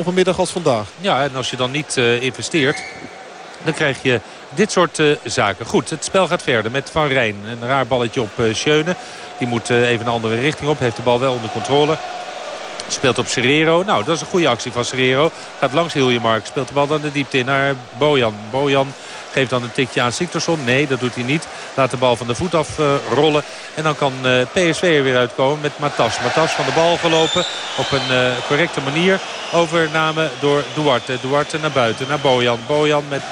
op een middag als vandaag. Ja, en als je dan niet investeert, dan krijg je dit soort zaken. Goed, het spel gaat verder met Van Rijn. Een raar balletje op uh, Schöne. Die moet even een andere richting op. Heeft de bal wel onder controle. Speelt op Serrero. Nou, dat is een goede actie van Serrero. Gaat langs Hiljemark. Speelt de bal dan de diepte in naar Bojan. Bojan Geeft dan een tikje aan Siktorsson. Nee, dat doet hij niet. Laat de bal van de voet af uh, rollen. En dan kan uh, PSV er weer uitkomen met Matas. Matas van de bal gelopen op een uh, correcte manier. Overname door Duarte. Duarte naar buiten, naar Bojan. Bojan met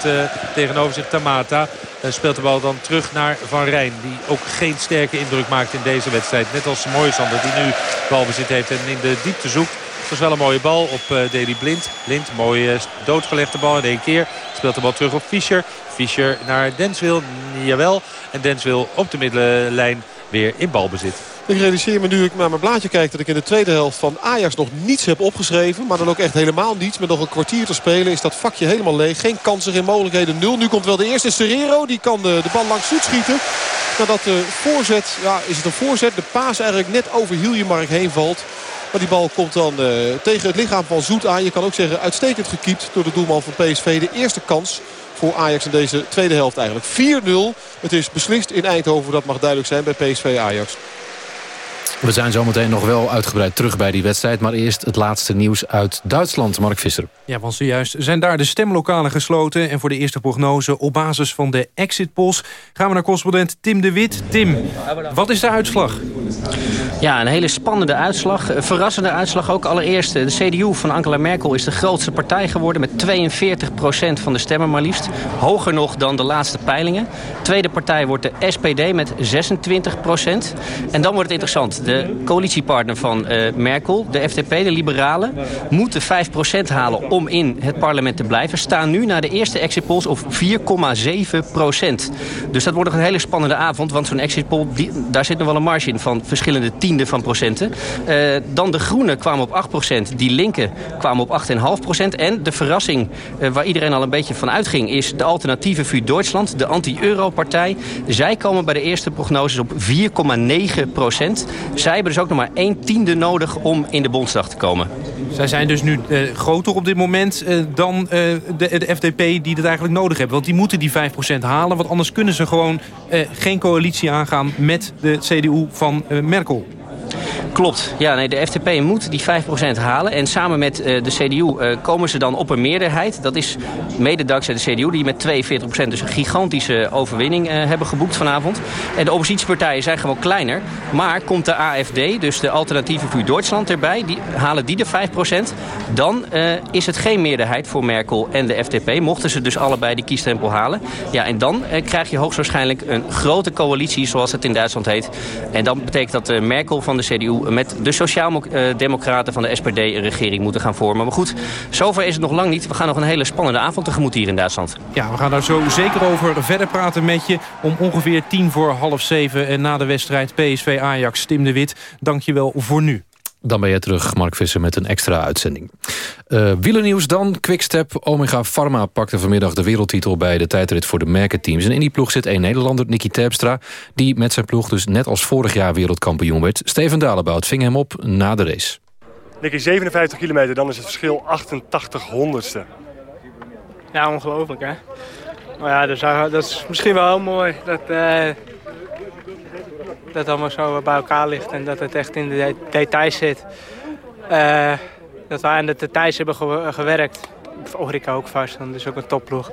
tegenover zich Tamata. speelt de bal dan terug naar Van Rijn. Die ook geen sterke indruk maakt in deze wedstrijd. Net als Moisander die nu balbezit heeft en in de diepte zoekt. Was wel een mooie bal op uh, Deli Blind. Blind, mooie doodgelegde bal in één keer. Speelt de bal terug op Fischer. Fischer naar Denswil. Jawel. En Denswil op de middenlijn weer in balbezit. Ik realiseer me nu ik naar mijn blaadje kijk dat ik in de tweede helft van Ajax nog niets heb opgeschreven. Maar dan ook echt helemaal niets. Met nog een kwartier te spelen is dat vakje helemaal leeg. Geen kansen, geen mogelijkheden. Nul. Nu komt wel de eerste Serrero. Die kan de, de bal langs voet schieten. Nadat de voorzet, ja is het een voorzet. De paas eigenlijk net over Hiljemark heen valt. Maar die bal komt dan uh, tegen het lichaam van Zoet aan. Je kan ook zeggen uitstekend gekiept door de doelman van PSV. De eerste kans voor Ajax in deze tweede helft eigenlijk. 4-0. Het is beslist in Eindhoven. Dat mag duidelijk zijn bij PSV Ajax. We zijn zometeen nog wel uitgebreid terug bij die wedstrijd. Maar eerst het laatste nieuws uit Duitsland, Mark Visser. Ja, want zojuist zijn daar de stemlokalen gesloten. En voor de eerste prognose op basis van de exit polls... gaan we naar correspondent Tim de Wit. Tim, wat is de uitslag? Ja, een hele spannende uitslag. Een verrassende uitslag ook. Allereerst, de CDU van Angela Merkel is de grootste partij geworden... met 42% van de stemmen maar liefst. Hoger nog dan de laatste peilingen. Tweede partij wordt de SPD met 26% En dan wordt het interessant de coalitiepartner van uh, Merkel, de FDP, de liberalen... moeten 5% halen om in het parlement te blijven. Staan nu na de eerste exit polls op 4,7%. Dus dat wordt nog een hele spannende avond. Want zo'n exit poll, daar zit nog wel een marge in... van verschillende tienden van procenten. Uh, dan de groenen kwamen op 8%. Die linken kwamen op 8,5%. En de verrassing uh, waar iedereen al een beetje van uitging... is de alternatieve vuur Duitsland, de anti-euro-partij. Zij komen bij de eerste prognoses op 4,9%. Zij hebben dus ook nog maar 1 tiende nodig om in de Bondsdag te komen. Zij zijn dus nu uh, groter op dit moment uh, dan uh, de, de, FDP die dat eigenlijk nodig hebben. Want die moeten die 5% halen. Want anders kunnen ze gewoon geen coalitie aangaan met de CDU van Merkel. Klopt. Ja, nee, de FDP moet die 5% halen. En samen met uh, de CDU uh, komen ze dan op een meerderheid. Dat is mede dankzij de CDU die met 42% dus een gigantische overwinning uh, hebben geboekt vanavond. En de oppositiepartijen zijn gewoon kleiner. Maar komt de AFD, dus de Alternatieve Vuur Duitsland erbij, die, halen die de 5%, dan is het geen meerderheid voor Merkel en de FDP. Mochten ze dus allebei die kiestempel halen. Ja, en dan krijg je hoogstwaarschijnlijk een grote coalitie, zoals het in Duitsland heet. En dan betekent dat Merkel van de CDU met de Sociaal-Democraten van de SPD een regering moeten gaan vormen. Maar goed, zover is het nog lang niet. We gaan nog een hele spannende avond tegemoet hier in Duitsland. Ja, we gaan daar zo zeker over verder praten met je. Om ongeveer tien voor half zeven en na de wedstrijd PSV Ajax. Tim de Wit, dank je wel voor nu. Dan ben je terug, Mark Visser, met een extra uitzending. Uh, wielernieuws dan. Quickstep Omega Pharma pakte vanmiddag de wereldtitel... bij de tijdrit voor de merkenteams. En in die ploeg zit een Nederlander, Nicky Terpstra... die met zijn ploeg dus net als vorig jaar wereldkampioen werd. Steven Dalebout ving hem op na de race. Nicky, 57 kilometer, dan is het verschil 88 honderdste. Ja, ongelooflijk hè. Maar ja, dat is, misschien wel heel mooi. Dat, uh, dat allemaal zo bij elkaar ligt en dat het echt in de details zit. Uh, dat wij aan de details hebben gewerkt. ik ook vast, dat is ook een topploeg.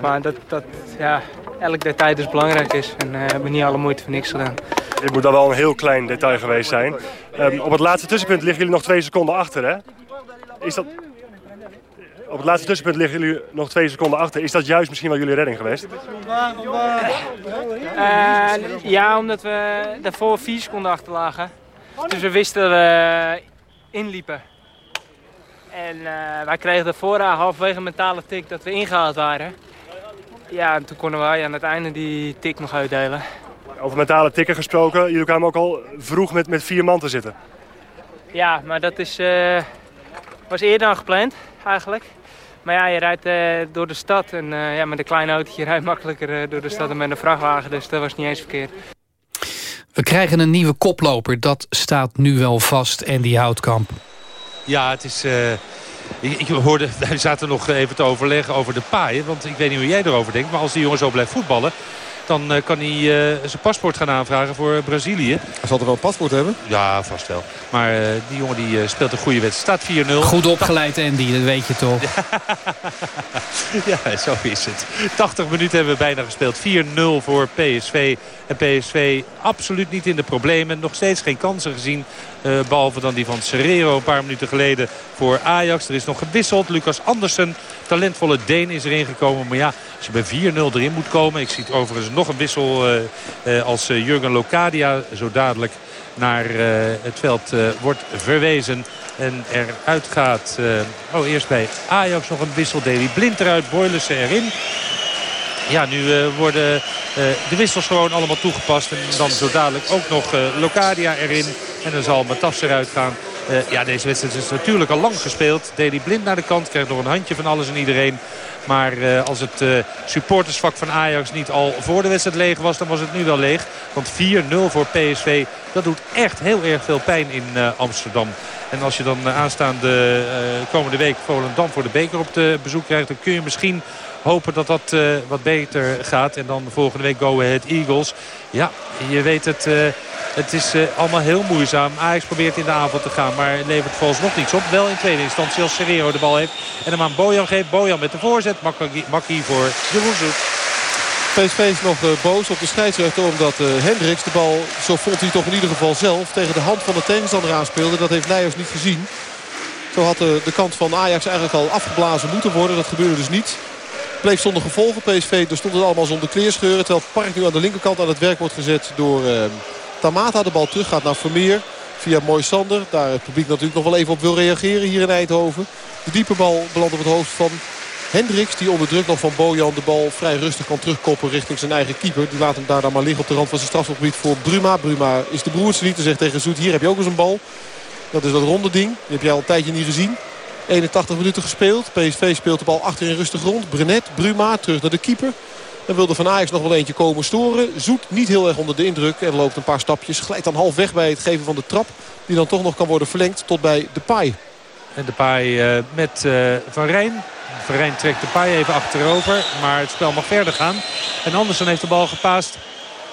Maar dat, dat ja, elk detail dus belangrijk is en uh, hebben niet alle moeite voor niks gedaan. Dit moet dan wel een heel klein detail geweest zijn. Um, op het laatste tussenpunt liggen jullie nog twee seconden achter, hè? Is dat... Op het laatste tussenpunt liggen jullie nog twee seconden achter. Is dat juist misschien wel jullie redding geweest? Uh, ja, omdat we daarvoor vier seconden achter lagen. Dus we wisten dat we inliepen. En uh, wij kregen daarvoor halverwege een mentale tik dat we ingehaald waren. Ja, en toen konden wij aan het einde die tik nog uitdelen. Over mentale tikken gesproken, jullie kwamen ook al vroeg met, met vier man te zitten. Ja, maar dat is, uh, was eerder dan gepland eigenlijk. Maar ja, je rijdt uh, door de stad en uh, ja, met een klein autootje rijdt makkelijker door de stad dan met een vrachtwagen. Dus dat was niet eens verkeerd. We krijgen een nieuwe koploper, dat staat nu wel vast, Andy Houtkamp. Ja, het is Ik, ik, hoorde, wij zaten nog even te overleggen over de paaien. Want ik weet niet hoe jij erover denkt. Maar als die jongen zo blijft voetballen... Dan uh, kan hij uh, zijn paspoort gaan aanvragen voor Brazilië. Hij zal er wel een paspoort hebben? Ja, vast wel. Maar uh, die jongen die speelt een goede wedstrijd. Staat 4-0. Goed opgeleid Andy, dat weet je toch. ja, zo is het. 80 minuten hebben we bijna gespeeld. 4-0 voor PSV. En PSV absoluut niet in de problemen. Nog steeds geen kansen gezien. Uh, behalve dan die van Serrero een paar minuten geleden voor Ajax. Er is nog gewisseld. Lucas Andersen, talentvolle Deen, is erin gekomen. Maar ja, als je bij 4-0 erin moet komen. Ik zie overigens nog een wissel uh, uh, als Jurgen Locadia zo dadelijk naar het veld wordt verwezen. En eruit gaat, oh eerst bij Ajax nog een wissel. Davy Blind eruit, Boylissen erin. Ja, nu worden de wissels gewoon allemaal toegepast. En dan zo dadelijk ook nog Locadia erin. En dan zal Matas eruit gaan. ja, deze wedstrijd is natuurlijk al lang gespeeld. Deli Blind naar de kant. Krijgt nog een handje van alles en iedereen. Maar uh, als het uh, supportersvak van Ajax niet al voor de wedstrijd leeg was, dan was het nu wel leeg. Want 4-0 voor PSV, dat doet echt heel erg veel pijn in Amsterdam. En als je dan aanstaande komende week Volendam voor de beker op de bezoek krijgt... dan kun je misschien hopen dat dat uh, wat beter gaat. En dan volgende week Go Ahead Eagles. Ja, je weet het... Uh, het is uh, allemaal heel moeizaam. Ajax probeert in de avond te gaan, maar levert volgens nog niets op. Wel in tweede instantie als Serrero de bal heeft. En hem aan Bojan geeft. Bojan met de voorzet. Makkie voor Jeroen Zoet. PSV is nog boos op de scheidsrechter omdat Hendricks de bal, zo vond hij toch in ieder geval zelf, tegen de hand van de tegenstander aanspeelde. Dat heeft Nijers niet gezien. Zo had de, de kant van Ajax eigenlijk al afgeblazen moeten worden. Dat gebeurde dus niet bleef zonder gevolgen. PSV, er stond het allemaal zonder kleerscheuren. Terwijl Park nu aan de linkerkant aan het werk wordt gezet door uh, Tamata. De bal terug gaat naar Vermeer via Mooi Sander. Daar het publiek natuurlijk nog wel even op wil reageren hier in Eindhoven. De diepe bal belandt op het hoofd van Hendricks. Die onder druk nog van Bojan de bal vrij rustig kan terugkoppen richting zijn eigen keeper. Die laat hem daar dan maar liggen op de rand van zijn strafgebied voor Bruma. Bruma is de broertje niet. te zegt tegen Zoet, hier heb je ook eens een bal. Dat is dat ronde ding. Die heb jij al een tijdje niet gezien. 81 minuten gespeeld. PSV speelt de bal achterin rustig rond. Brenet, Bruma terug naar de keeper. Dan wilde Van Ajax nog wel eentje komen storen. Zoet niet heel erg onder de indruk. En loopt een paar stapjes. Glijdt dan half weg bij het geven van de trap. Die dan toch nog kan worden verlengd tot bij de paai. En de paai uh, met uh, Van Rijn. Van Rijn trekt de paai even achterover. Maar het spel mag verder gaan. En Andersen heeft de bal gepaast.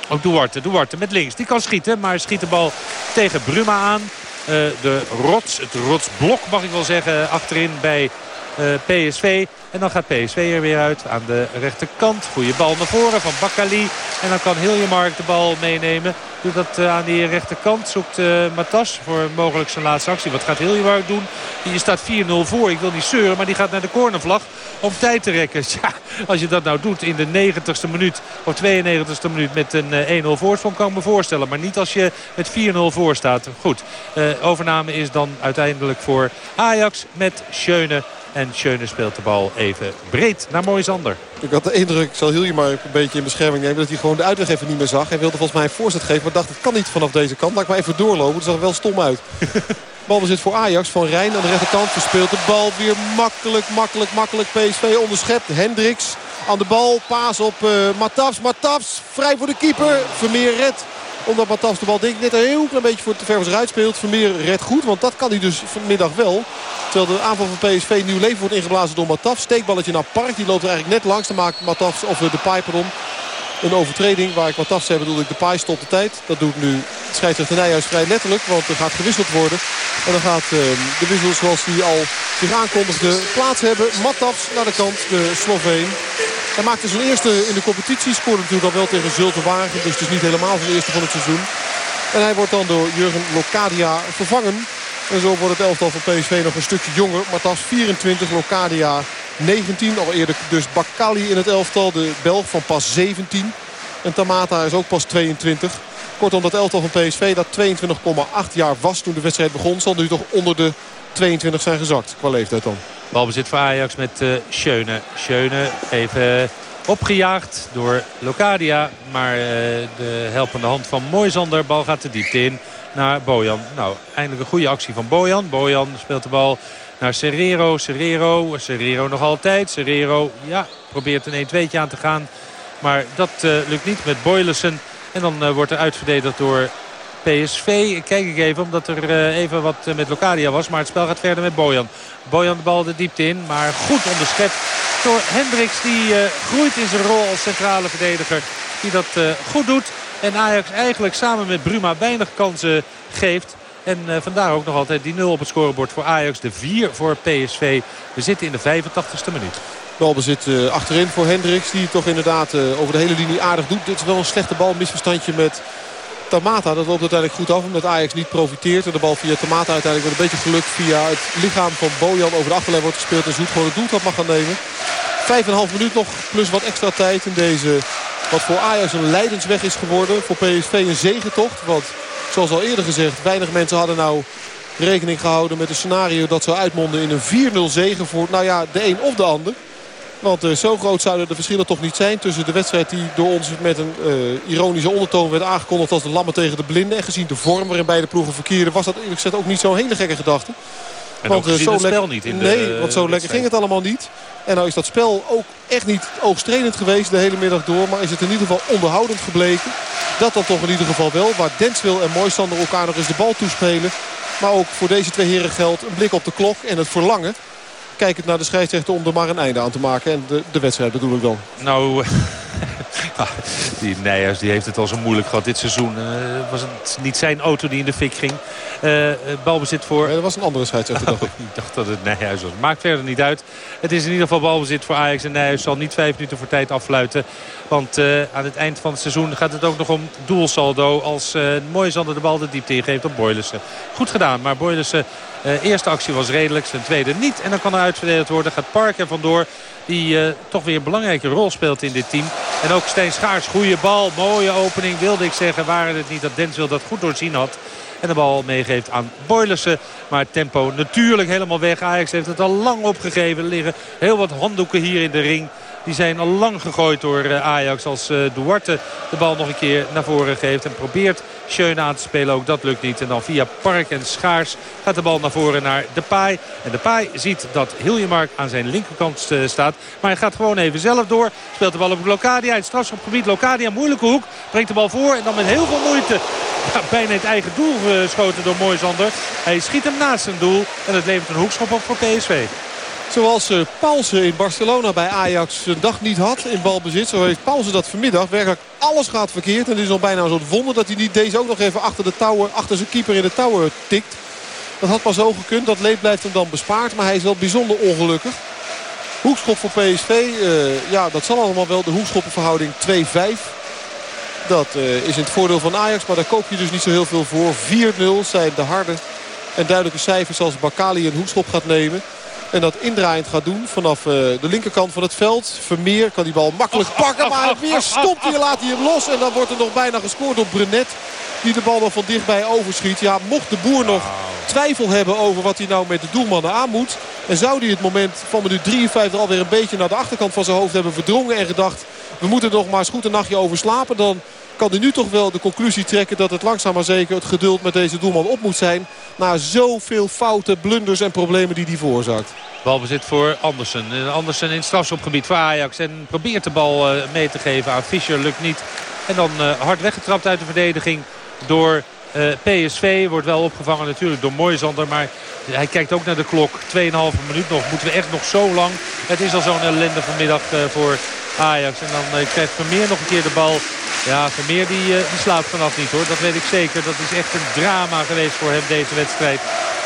Ook Duarte. Duarte met links. Die kan schieten. Maar schiet de bal tegen Bruma aan. Uh, de rots, het rotsblok mag ik wel zeggen, achterin bij PSV. En dan gaat PSV er weer uit aan de rechterkant. Goede bal naar voren van Bakali. En dan kan Hiljemark de bal meenemen. Doet dat uh, aan die rechterkant. Zoekt uh, Matas voor mogelijk zijn laatste actie. Wat gaat Hiljemark doen? Die staat 4-0 voor. Ik wil niet zeuren, maar die gaat naar de cornervlag om tijd te rekken. Ja, als je dat nou doet in de 90ste minuut of 92ste minuut met een 1-0 voorsprong kan ik me voorstellen. Maar niet als je met 4-0 voor staat. Goed, overname is dan uiteindelijk voor Ajax met Schöne. En Schöne speelt de bal even breed naar Moisander. Ik had de indruk, ik zal Hilje maar een beetje in bescherming nemen... dat hij gewoon de uitweg even niet meer zag. Hij wilde volgens mij een voorzet geven, maar dacht het kan niet vanaf deze kant. Laat ik maar even doorlopen, dat zag er wel stom uit. Balbezit voor Ajax van Rijn aan de rechterkant. Verspeelt de bal weer makkelijk, makkelijk, makkelijk. PSV onderschept. Hendricks aan de bal. Paas op uh, Matafs. Matafs vrij voor de keeper. Vermeer redt omdat Matas de bal denk ik net een heel klein beetje voor te ver van zich uitspeelt. Vermeer redt goed, want dat kan hij dus vanmiddag wel. Terwijl de aanval van PSV nieuw leven wordt ingeblazen door Mataf. Steekballetje naar Park. Die loopt er eigenlijk net langs. Dan maakt Mataf of de Piper om. Een overtreding waar ik Mataf zei bedoel ik de paai stopt de tijd. Dat doet nu scheidsrechter Nijhuis vrij letterlijk. Want er gaat gewisseld worden. En dan gaat uh, de wissel zoals die al zich aankondigde plaats hebben. Matafs naar de kant, de Sloveen. Hij maakte zijn eerste in de competitie. Scoorde natuurlijk al wel tegen Zulte Wagen. Dus het is niet helemaal zijn eerste van het seizoen. En hij wordt dan door Jurgen Locadia vervangen. En zo wordt het elftal van PSV nog een stukje jonger. Matas 24, Locadia 19. Al eerder dus Bakali in het elftal. De Belg van pas 17. En Tamata is ook pas 22. Kortom, dat elftal van PSV dat 22,8 jaar was toen de wedstrijd begon... zal nu toch onder de 22 zijn gezakt. Qua leeftijd dan. Balbezit voor Ajax met uh, Schöne. Even opgejaagd door Locadia. Maar uh, de helpende hand van Moisander. Bal gaat de diepte in naar Bojan. Nou, eindelijk een goede actie van Bojan. Bojan speelt de bal naar Serrero. Serrero, Serrero nog altijd. Serrero, ja, probeert een 1-2'tje aan te gaan. Maar dat uh, lukt niet met Boylissen. En dan uh, wordt er uitverdedigd door PSV. Kijk ik even, omdat er even wat met Locadia was. Maar het spel gaat verder met Bojan. Bojan de bal de diepte in, maar goed onderschept door Hendricks. Die groeit in zijn rol als centrale verdediger. Die dat goed doet. En Ajax eigenlijk samen met Bruma weinig kansen geeft. En uh, vandaar ook nog altijd die 0 op het scorebord voor Ajax. De 4 voor PSV. We zitten in de 85ste minuut. Balbezit uh, achterin voor Hendricks. Die toch inderdaad uh, over de hele linie aardig doet. Dit is wel een slechte bal. Misverstandje met Tamata. Dat loopt uiteindelijk goed af. Omdat Ajax niet profiteert. En de bal via Tamata uiteindelijk met een beetje geluk. Via het lichaam van Bojan over de achterlijn wordt gespeeld. En Zoet gewoon het doeltrap mag gaan nemen. Vijf en een half minuut nog. Plus wat extra tijd in deze... Wat voor Ajax een leidensweg is geworden. Voor PSV een zegentocht. Want zoals al eerder gezegd, weinig mensen hadden nou rekening gehouden met een scenario dat zou uitmonden in een 4-0 zegen voor nou ja, de een of de ander. Want uh, zo groot zouden de verschillen toch niet zijn tussen de wedstrijd die door ons met een uh, ironische ondertoon werd aangekondigd als de lammen tegen de blinden. En gezien de vorm waarin beide ploegen verkeerden was dat eerlijk gezegd ook niet zo'n hele gekke gedachte. En want, uh, zo het spel niet in Nee, de, want zo lekker ging het allemaal niet. En nou is dat spel ook echt niet oogstredend geweest de hele middag door. Maar is het in ieder geval onderhoudend gebleken. Dat dan toch in ieder geval wel. Waar Denswil en Moisander elkaar nog eens de bal toespelen. Maar ook voor deze twee heren geldt een blik op de klok en het verlangen. Kijkend naar de scheidsrechter om er maar een einde aan te maken. En de, de wedstrijd bedoel ik dan. Nou, die Nijers die heeft het al zo moeilijk gehad dit seizoen. Uh, was het niet zijn auto die in de fik ging. Uh, balbezit voor... Nee, dat was een andere scheidsrechter. Oh, ik dacht dat het Nijhuis was. Maakt verder niet uit. Het is in ieder geval balbezit voor Ajax. En Nijhuis zal niet vijf minuten voor tijd affluiten. Want uh, aan het eind van het seizoen gaat het ook nog om doelsaldo. Als uh, Moisander de bal de diepte ingeeft op Boylissen. Goed gedaan, maar Boylissen... Uh, eerste actie was redelijk, zijn tweede niet. En dan kan er uitverdedigd worden. Gaat Park er vandoor. Die uh, toch weer een belangrijke rol speelt in dit team. En ook Steen Schaars, goede bal, mooie opening wilde ik zeggen. Waren het niet dat Denswil dat goed doorzien had. En de bal meegeeft aan Boylissen. Maar tempo natuurlijk helemaal weg. Ajax heeft het al lang opgegeven. Er liggen heel wat handdoeken hier in de ring. Die zijn al lang gegooid door eh, Ajax. Als uh, Duarte de bal nog een keer naar voren geeft. En probeert Schöne aan te spelen. Ook dat lukt niet. En dan via Park en Schaars gaat de bal naar voren naar Depay. En Depay ziet dat Hiljemark aan zijn linkerkant uh, staat. Maar hij gaat gewoon even zelf door. Speelt de bal op Locadia. Het strafschopgebied. Locadia, moeilijke hoek. Brengt de bal voor. En dan met heel veel moeite. Ja, bijna het eigen doel geschoten door Moisander. Hij schiet hem naast zijn doel. En het levert een hoekschop op voor PSV. Zoals uh, Paulsen in Barcelona bij Ajax een dag niet had in balbezit. Zo heeft Paulsen dat vanmiddag. Werkelijk alles gaat verkeerd. En het is al bijna zo'n wonder dat hij niet deze ook nog even achter, de touwen, achter zijn keeper in de touwen tikt. Dat had pas zo gekund. Dat leed blijft hem dan bespaard. Maar hij is wel bijzonder ongelukkig. Hoekschop voor PSV. Uh, ja, dat zal allemaal wel. De hoekschoppenverhouding 2-5. Dat uh, is in het voordeel van Ajax. Maar daar koop je dus niet zo heel veel voor. 4-0 zijn de harde en duidelijke cijfers als Bakali een hoekschop gaat nemen. En dat indraaiend gaat doen vanaf uh, de linkerkant van het veld. Vermeer kan die bal makkelijk pakken. Maar weer stopt hij laat hij hem los. En dan wordt er nog bijna gescoord door Brenet. Die de bal nog van dichtbij overschiet. Ja, mocht de boer nog twijfel hebben over wat hij nou met de doelmannen aan moet. En zou hij het moment van minuut 53 alweer een beetje naar de achterkant van zijn hoofd hebben verdrongen. En gedacht, we moeten nog maar eens goed een nachtje over slapen. Dan kan hij nu toch wel de conclusie trekken dat het langzaam maar zeker het geduld met deze doelman op moet zijn. Na zoveel fouten, blunders en problemen die hij veroorzaakt. Balbezit voor Andersen. Andersen in het strafschopgebied voor Ajax. En probeert de bal mee te geven aan Fischer. Lukt niet. En dan hard weggetrapt uit de verdediging door uh, PSV. Wordt wel opgevangen natuurlijk door Moisander. Maar hij kijkt ook naar de klok. 2,5 minuut nog. Moeten we echt nog zo lang. Het is al zo'n ellende vanmiddag voor Ajax. En dan uh, krijgt Vermeer nog een keer de bal. Ja, Vermeer die, die slaapt vanaf niet hoor. Dat weet ik zeker. Dat is echt een drama geweest voor hem deze wedstrijd.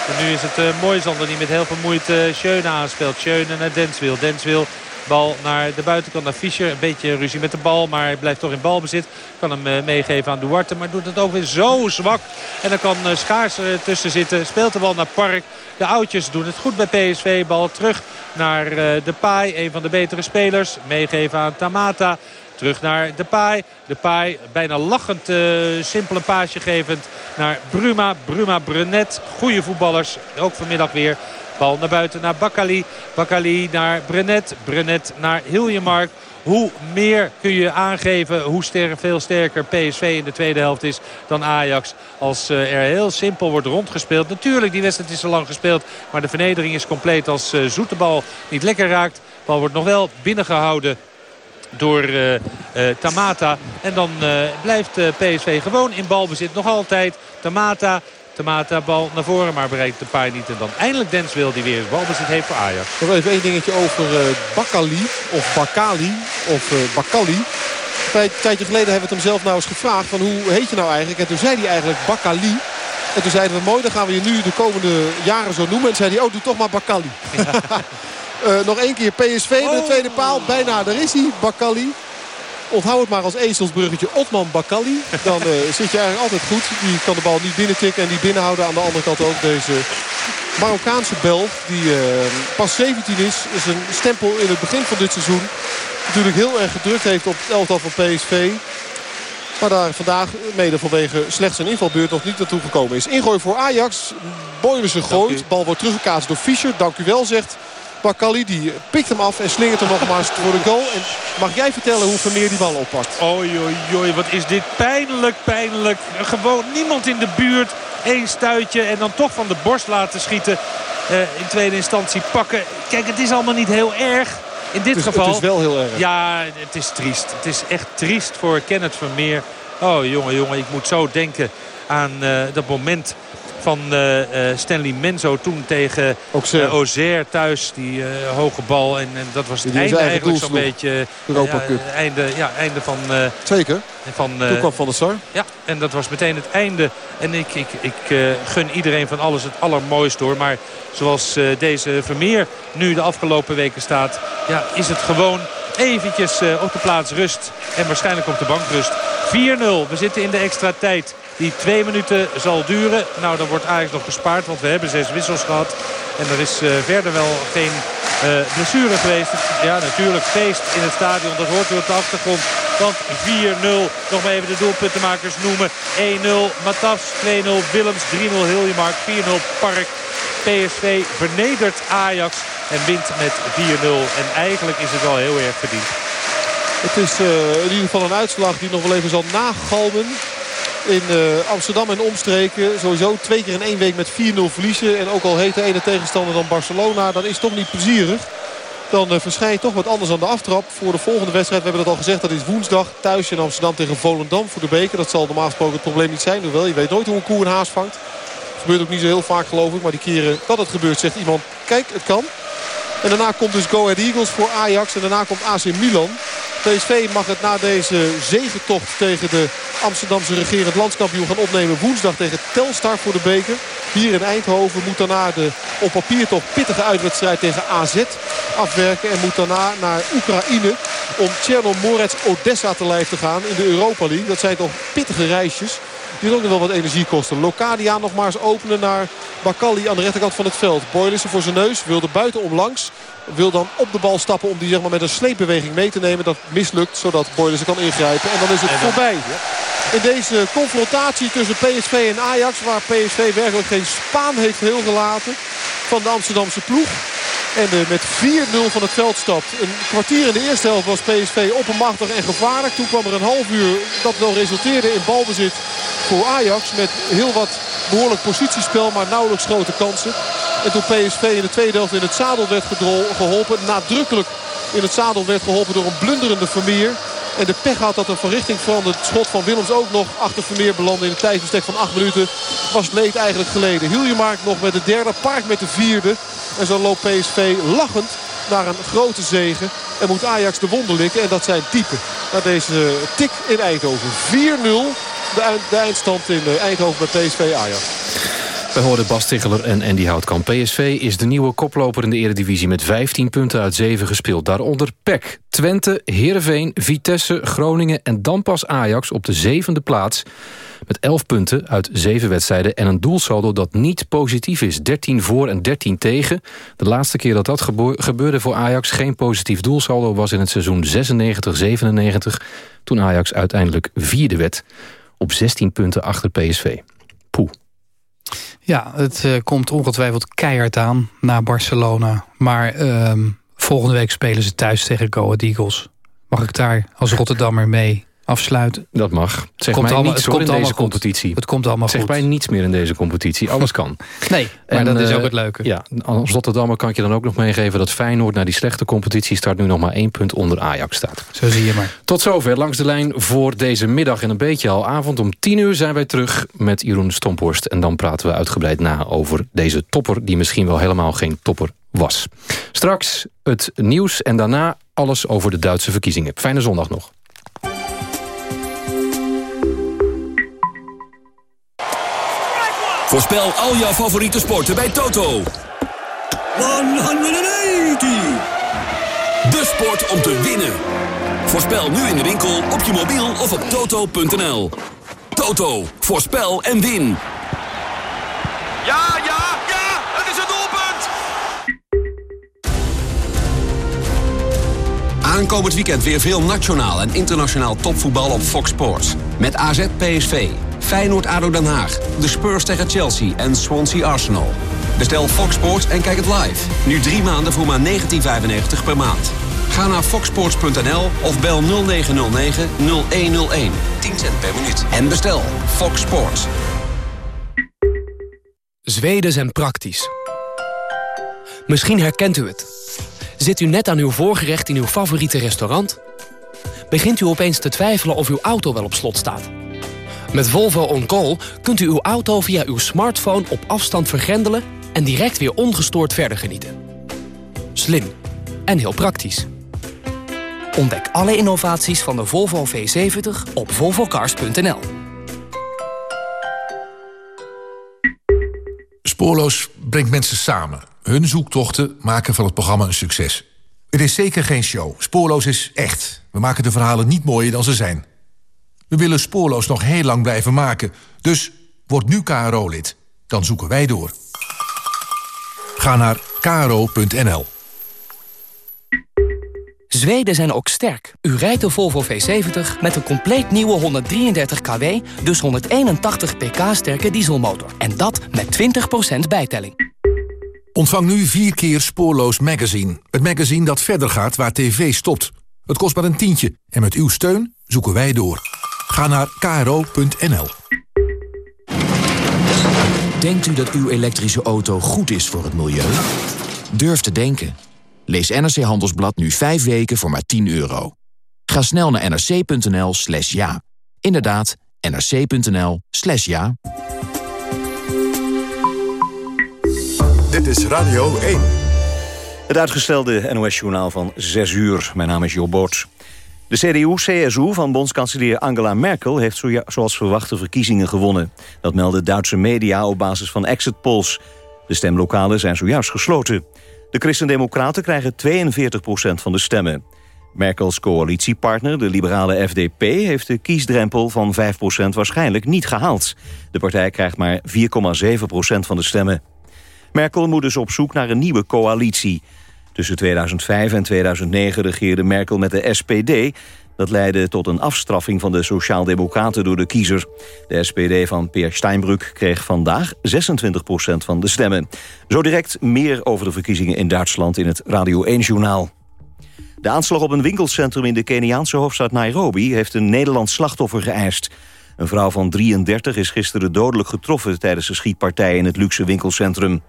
En nu is het uh, Moisander die met heel veel moeite Schöne aanspeelt. Schöne naar Denswil. Denswil Bal naar de buitenkant naar Fischer. Een beetje ruzie met de bal, maar hij blijft toch in balbezit. Kan hem uh, meegeven aan Duarte, maar doet het ook weer zo zwak. En dan kan uh, Schaars tussen zitten. Speelt de bal naar Park. De oudjes doen het goed bij PSV. Bal terug naar uh, Depay, een van de betere spelers. Meegeven aan Tamata. Terug naar Depay. Depay bijna lachend simpel een paasje gevend naar Bruma. Bruma Brunet. Goede voetballers. Ook vanmiddag weer. Bal naar buiten naar Bakali. Bakali naar Brenet. Brenet naar Hiljemark. Hoe meer kun je aangeven hoe ster veel sterker PSV in de tweede helft is dan Ajax. Als uh, er heel simpel wordt rondgespeeld. Natuurlijk, die wedstrijd is zo lang gespeeld. Maar de vernedering is compleet als uh, Zoetebal niet lekker raakt. Bal wordt nog wel binnengehouden door Tamata. En dan blijft PSV gewoon in balbezit. Nog altijd Tamata Tamata bal naar voren, maar bereikt de paai niet. En dan eindelijk Denswil die weer balbezit heeft voor Ajax. Nog even één dingetje over uh, Bakali of Bakali of uh, Bakali. Een tijdje geleden hebben we het hem zelf nou eens gevraagd van hoe heet je nou eigenlijk. En toen zei hij eigenlijk Bakali. En toen zeiden we mooi, dan gaan we je nu de komende jaren zo noemen. En zei hij, oh doe toch maar Bakali. Ja. uh, nog één keer PSV de tweede paal. Bijna, daar is hij, Bakali. Onthoud het maar als ezelsbruggetje Otman Bakali. Dan uh, zit je eigenlijk altijd goed. Die kan de bal niet binnentikken en niet binnenhouden. Aan de andere kant ook deze Marokkaanse bel. Die uh, pas 17 is. Is een stempel in het begin van dit seizoen. Natuurlijk heel erg gedrukt heeft op het elftal van PSV. Maar daar vandaag mede vanwege slechts een invalbeurt nog niet naartoe gekomen is. Ingooi voor Ajax. Boylissen gooit. Bal wordt teruggekaatst door Fischer. Dank u wel zegt Bakali die pikt hem af en slingert hem nogmaals voor de goal. En mag jij vertellen hoe Vermeer die bal oppakt? Oei, oei, oei, wat is dit pijnlijk, pijnlijk. Gewoon niemand in de buurt. Eén stuitje en dan toch van de borst laten schieten. Uh, in tweede instantie pakken. Kijk, het is allemaal niet heel erg. In dit geval... Het is wel heel erg. Ja, het is triest. Het is echt triest voor Kenneth Vermeer. Oh, jongen, jongen, ik moet zo denken aan uh, dat moment van uh, Stanley Menzo toen tegen uh, Auxerre thuis. Die hoge bal. En, en, dat was het einde eigenlijk zo'n beetje. Europa Cup. einde, ja, einde van... Zeker. Van, toen kwam Van der Sar. Ja, en dat was meteen het einde. En ik, ik, ik gun iedereen van alles het allermooist hoor. Maar zoals deze Vermeer nu de afgelopen weken staat... Ja, is het gewoon eventjes op de plaats rust. En waarschijnlijk op de bank rust. 4-0. We zitten in de extra tijd die twee minuten zal duren. Nou, dan wordt Ajax nog gespaard, want we hebben zes wissels gehad. En er is uh, verder wel geen uh, blessure geweest. Ja, natuurlijk feest in het stadion. Dat hoort u op de achtergrond. Want 4-0. Nog maar even de doelpuntenmakers noemen. 1-0 Matas, 2-0 Willems, 3-0 Hiljemark, 4-0 Park. PSV vernedert Ajax en wint met 4-0. En eigenlijk is het wel heel erg verdiend. Het is uh, in ieder geval een uitslag die nog wel even zal nagalmen in uh, Amsterdam en omstreken. Sowieso twee keer in één week met 4-0 verliezen. En ook al heet de ene tegenstander dan Barcelona, dat is toch niet plezierig. Dan uh, verschijnt toch wat anders aan de aftrap voor de volgende wedstrijd. We hebben het al gezegd, dat is woensdag thuis in Amsterdam tegen Volendam voor de beker. Dat zal normaal gesproken het probleem niet zijn. Hoewel, je weet nooit hoe een koe een haas vangt. Dat gebeurt ook niet zo heel vaak geloof ik. Maar die keren dat het gebeurt zegt iemand, kijk het kan. En daarna komt dus Go Ahead Eagles voor Ajax. En daarna komt AC Milan. PSV mag het na deze zegentocht tegen de Amsterdamse regerend landskampioen gaan opnemen. Woensdag tegen Telstar voor de beker. Hier in Eindhoven moet daarna de op papier toch pittige uitwedstrijd tegen AZ afwerken. En moet daarna naar Oekraïne om Chernomorets Odessa te lijf te gaan in de Europa League. Dat zijn toch pittige reisjes. Die ook nog wel wat energie kosten. Locadia nog maar eens openen naar Bakali aan de rechterkant van het veld. Boylissen voor zijn neus. Wilde buitenom langs. Wil dan op de bal stappen om die zeg maar, met een sleepbeweging mee te nemen. Dat mislukt zodat Boylissen kan ingrijpen. En dan is het voorbij. In deze confrontatie tussen PSV en Ajax. Waar PSV werkelijk geen spaan heeft heel gelaten van de Amsterdamse ploeg. En uh, met 4-0 van het veld stapt. Een kwartier in de eerste helft was PSV oppermachtig en gevaarlijk. Toen kwam er een half uur dat wel resulteerde in balbezit voor Ajax. Met heel wat behoorlijk positiespel, maar nauwelijks grote kansen. En toen PSV in de tweede helft in het zadel werd geholpen. Nadrukkelijk in het zadel werd geholpen door een blunderende Vermeer. En de pech had dat een van richting veranderd schot van Willems ook nog achter Vermeer belandde in een tijdsbestek van 8 minuten. Was het leed eigenlijk geleden. Hiljemark nog met de derde, Park met de vierde. En zo loopt PSV lachend naar een grote zegen. En moet Ajax de wonden likken. En dat zijn diepe. Na deze tik in Eindhoven. 4-0 de, eindstand in Eindhoven bij PSV Ajax. We hoorden Bas Ticheler en Andy Houtkamp. PSV is de nieuwe koploper in de eredivisie met 15 punten uit 7 gespeeld. Daaronder PEC, Twente, Heerenveen, Vitesse, Groningen en dan pas Ajax op de zevende plaats. Met 11 punten uit 7 wedstrijden en een doelsaldo dat niet positief is. 13 voor en 13 tegen. De laatste keer dat dat gebeurde voor Ajax geen positief doelsaldo... was in het seizoen 96-97, toen Ajax uiteindelijk vierde werd. Op 16 punten achter PSV. Ja, het uh, komt ongetwijfeld keihard aan naar Barcelona. Maar uh, volgende week spelen ze thuis tegen Go Eagles. Mag ik daar als Rotterdammer mee afsluiten. Dat mag. Zeg komt mij allemaal, niets in deze competitie. Het komt allemaal zeg goed. mij niets meer in deze competitie. Alles kan. nee, maar dat is ook het leuke. Ja, als Rotterdammer kan ik je dan ook nog meegeven... dat Feyenoord na die slechte competitie start nu nog maar één punt onder Ajax staat. Zo zie je maar. Tot zover langs de lijn voor deze middag en een beetje al avond. Om tien uur zijn wij terug met Jeroen Stomphorst. En dan praten we uitgebreid na over deze topper... die misschien wel helemaal geen topper was. Straks het nieuws en daarna alles over de Duitse verkiezingen. Fijne zondag nog. Voorspel al jouw favoriete sporten bij Toto. 180! De sport om te winnen. Voorspel nu in de winkel, op je mobiel of op toto.nl. Toto, voorspel en win. Ja, ja, ja, het is een doelpunt! Aankomend weekend weer veel nationaal en internationaal topvoetbal op Fox Sports. Met AZ PSV, Feyenoord-ADO Den Haag, de Spurs tegen Chelsea en Swansea-Arsenal. Bestel Fox Sports en kijk het live. Nu drie maanden voor maar 19,95 per maand. Ga naar foxsports.nl of bel 0909 0101. 10 cent per minuut. En bestel Fox Sports. Zweden zijn praktisch. Misschien herkent u het. Zit u net aan uw voorgerecht in uw favoriete restaurant? Begint u opeens te twijfelen of uw auto wel op slot staat? Met Volvo On Call kunt u uw auto via uw smartphone op afstand vergrendelen... en direct weer ongestoord verder genieten. Slim en heel praktisch. Ontdek alle innovaties van de Volvo V70 op volvocars.nl. Spoorloos brengt mensen samen. Hun zoektochten maken van het programma een succes. Het is zeker geen show. Spoorloos is echt. We maken de verhalen niet mooier dan ze zijn. We willen Spoorloos nog heel lang blijven maken. Dus word nu KRO-lid. Dan zoeken wij door. Ga naar kro.nl. Zweden zijn ook sterk. U rijdt de Volvo V70 met een compleet nieuwe 133 kW... dus 181 pk sterke dieselmotor. En dat met 20% bijtelling. Ontvang nu vier keer Spoorloos Magazine. Het magazine dat verder gaat waar tv stopt. Het kost maar een tientje en met uw steun zoeken wij door. Ga naar kro.nl. Denkt u dat uw elektrische auto goed is voor het milieu? Durf te denken. Lees NRC Handelsblad nu 5 weken voor maar 10 euro. Ga snel naar nrc.nl slash ja. Inderdaad, nrc.nl slash ja. Dit is Radio 1. Het uitgestelde NOS-journaal van 6 uur. Mijn naam is Jo Boot. De CDU-CSU van bondskanselier Angela Merkel... heeft zoals verwacht de verkiezingen gewonnen. Dat melden Duitse media op basis van exit polls. De stemlokalen zijn zojuist gesloten. De Christen-Democraten krijgen 42% van de stemmen. Merkels coalitiepartner, de liberale FDP... heeft de kiesdrempel van 5% waarschijnlijk niet gehaald. De partij krijgt maar 4,7% van de stemmen. Merkel moet dus op zoek naar een nieuwe coalitie. Tussen 2005 en 2009 regeerde Merkel met de SPD. Dat leidde tot een afstraffing van de Sociaaldemocraten door de kiezer. De SPD van Peer Steinbrück kreeg vandaag 26% van de stemmen. Zo direct meer over de verkiezingen in Duitsland in het Radio 1-journaal. De aanslag op een winkelcentrum in de Keniaanse hoofdstad Nairobi... heeft een Nederlands slachtoffer geëist. Een vrouw van 33 is gisteren dodelijk getroffen... tijdens de schietpartij in het luxe winkelcentrum.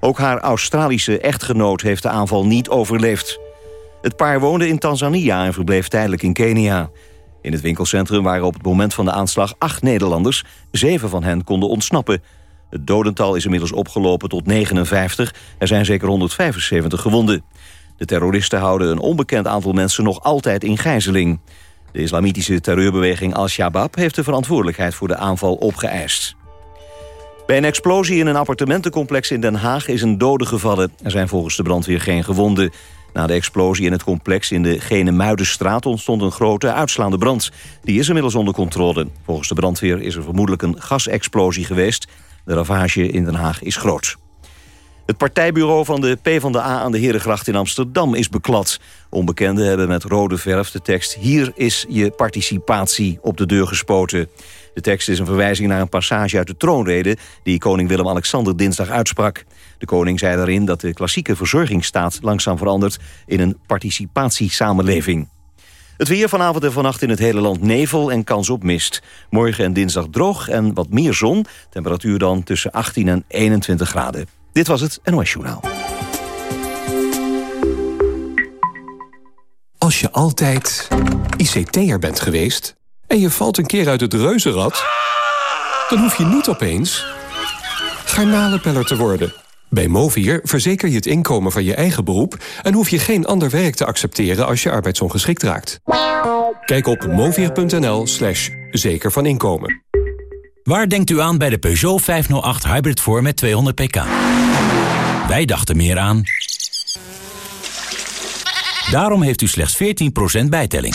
Ook haar Australische echtgenoot heeft de aanval niet overleefd. Het paar woonde in Tanzania en verbleef tijdelijk in Kenia. In het winkelcentrum waren op het moment van de aanslag acht Nederlanders. Zeven van hen konden ontsnappen. Het dodental is inmiddels opgelopen tot 59. Er zijn zeker 175 gewonden. De terroristen houden een onbekend aantal mensen nog altijd in gijzeling. De islamitische terreurbeweging Al-Shabaab heeft de verantwoordelijkheid voor de aanval opgeëist. Bij een explosie in een appartementencomplex in Den Haag is een dode gevallen. Er zijn volgens de brandweer geen gewonden. Na de explosie in het complex in de Gene Muidenstraat ontstond een grote uitslaande brand. Die is inmiddels onder controle. Volgens de brandweer is er vermoedelijk een gasexplosie geweest. De ravage in Den Haag is groot. Het partijbureau van de PvdA aan de Herengracht in Amsterdam is beklad. Onbekenden hebben met rode verf de tekst... Hier is je participatie op de deur gespoten. De tekst is een verwijzing naar een passage uit de troonrede... die koning Willem-Alexander dinsdag uitsprak. De koning zei daarin dat de klassieke verzorgingsstaat langzaam verandert... in een participatiesamenleving. Het weer vanavond en vannacht in het hele land nevel en kans op mist. Morgen en dinsdag droog en wat meer zon. Temperatuur dan tussen 18 en 21 graden. Dit was het NOS Journaal. Als je altijd ICT'er bent geweest en je valt een keer uit het reuzenrad... dan hoef je niet opeens garnalenpeller te worden. Bij Movier verzeker je het inkomen van je eigen beroep... en hoef je geen ander werk te accepteren als je arbeidsongeschikt raakt. Kijk op movier.nl slash zeker van inkomen. Waar denkt u aan bij de Peugeot 508 Hybrid voor met 200 pk? Wij dachten meer aan... Daarom heeft u slechts 14% bijtelling.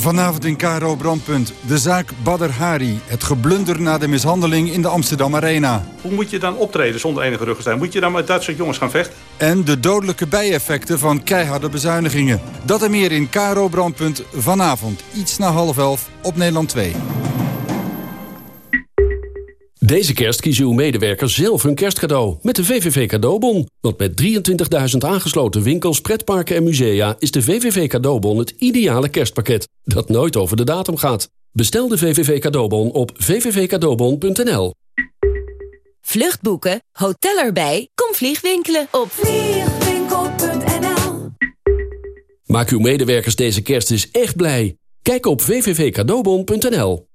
Vanavond in Karo Brandpunt. De zaak Badr Hari. Het geblunder na de mishandeling in de Amsterdam Arena. Hoe moet je dan optreden zonder enige ruggenstein? Moet je dan met dat soort jongens gaan vechten? En de dodelijke bijeffecten van keiharde bezuinigingen. Dat en meer in Karo Brandpunt vanavond. Iets na half elf op Nederland 2. Deze kerst kiezen uw medewerkers zelf hun kerstcadeau met de VVV Cadeaubon. Want met 23.000 aangesloten winkels, pretparken en musea... is de VVV Cadeaubon het ideale kerstpakket dat nooit over de datum gaat. Bestel de VVV Cadeaubon op vvvcadeaubon.nl. Vluchtboeken, hotel erbij, kom vliegwinkelen op vliegwinkel.nl. Maak uw medewerkers deze kerst eens echt blij. Kijk op vvvcadeaubon.nl.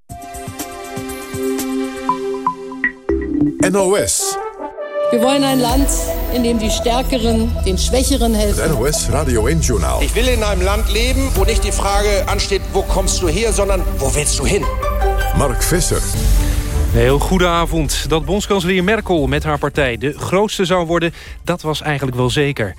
NOS. Wir wollen ein Land, in dem die Stärkeren den Schwächeren helfen. NOS Radio 1 Journaal. Ich will in einem Land leben, wo nicht die Frage ansteht, wo kommst du her, sondern wo willst du hin? Mark Visser. Heel goede avond. Dat bondskanselier Merkel met haar partij de grootste zou worden... dat was eigenlijk wel zeker.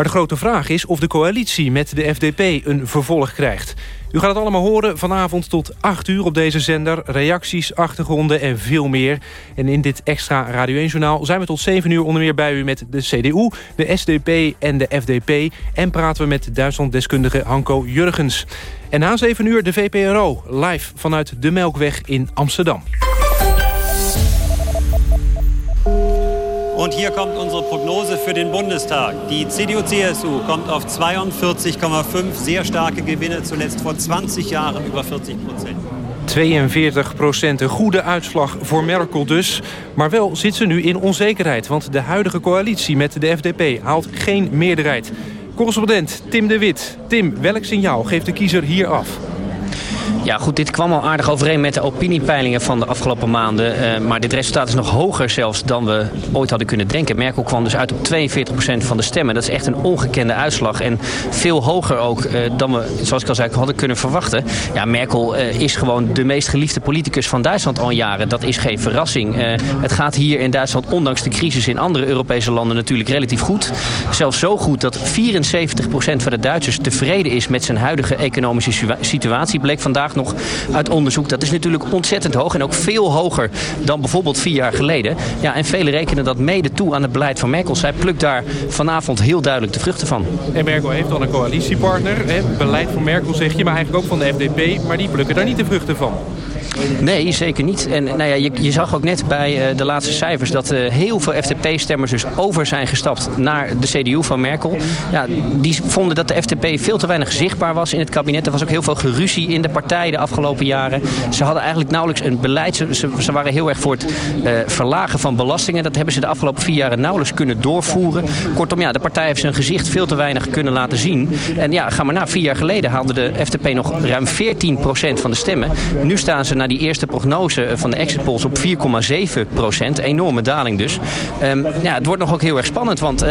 Maar de grote vraag is of de coalitie met de FDP een vervolg krijgt. U gaat het allemaal horen vanavond tot 8 uur op deze zender. Reacties, achtergronden en veel meer. En in dit extra Radio 1-journaal zijn we tot 7 uur onder meer bij u... met de CDU, de SDP en de FDP. En praten we met Duitsland-deskundige Hanko Jurgens. En na 7 uur de VPRO, live vanuit de Melkweg in Amsterdam. Hier kommt unsere Prognose für den Bundestag. Die CDU-CSU kommt auf 42,5 sehr starke Gewinne, zuletzt vor 20 Jahren über 40 Prozent. 42 procent, een goede uitslag voor Merkel dus. Maar wel zit ze nu in onzekerheid, want de huidige coalitie met de FDP haalt geen meerderheid. Correspondent Tim de Wit. Tim, welk signaal geeft de kiezer hier af? Ja, goed, dit kwam al aardig overeen met de opiniepeilingen van de afgelopen maanden. Uh, maar dit resultaat is nog hoger zelfs dan we ooit hadden kunnen denken. Merkel kwam dus uit op 42% van de stemmen. Dat is echt een ongekende uitslag. En veel hoger ook uh, dan we, zoals ik al zei, hadden kunnen verwachten. Ja, Merkel uh, is gewoon de meest geliefde politicus van Duitsland al jaren. Dat is geen verrassing. het gaat hier in Duitsland, ondanks de crisis in andere Europese landen, natuurlijk relatief goed. Zelfs zo goed dat 74% van de Duitsers tevreden is met zijn huidige economische situatie. Bleek vandaag nog uit onderzoek. Dat is natuurlijk ontzettend hoog en ook veel hoger dan bijvoorbeeld vier jaar geleden. Ja, en velen rekenen dat mede toe aan het beleid van Merkel. Zij plukt daar vanavond heel duidelijk de vruchten van. En Merkel heeft al een coalitiepartner. Hè? Beleid van Merkel zeg je, maar eigenlijk ook van de FDP. Maar die plukken daar niet de vruchten van. Nee, zeker niet. En nou ja, je, je zag ook net bij uh, de laatste cijfers dat uh, heel veel FDP-stemmers dus over zijn gestapt naar de CDU van Merkel. Ja, die vonden dat de FDP veel te weinig zichtbaar was in het kabinet. Er was ook heel veel geruzie in de partij de afgelopen jaren. Ze hadden eigenlijk nauwelijks een beleid. Ze, ze, waren heel erg voor het uh, verlagen van belastingen. Dat hebben ze de afgelopen vier jaren nauwelijks kunnen doorvoeren. Kortom, ja, de partij heeft zijn gezicht veel te weinig kunnen laten zien. En ja, ga maar na. Vier jaar geleden haalde de FDP nog ruim 14% van de stemmen. Nu staan ze naar die eerste prognose van de exit polls op 4,7 procent. Enorme daling dus. Um, ja, het wordt nog ook heel erg spannend, want uh,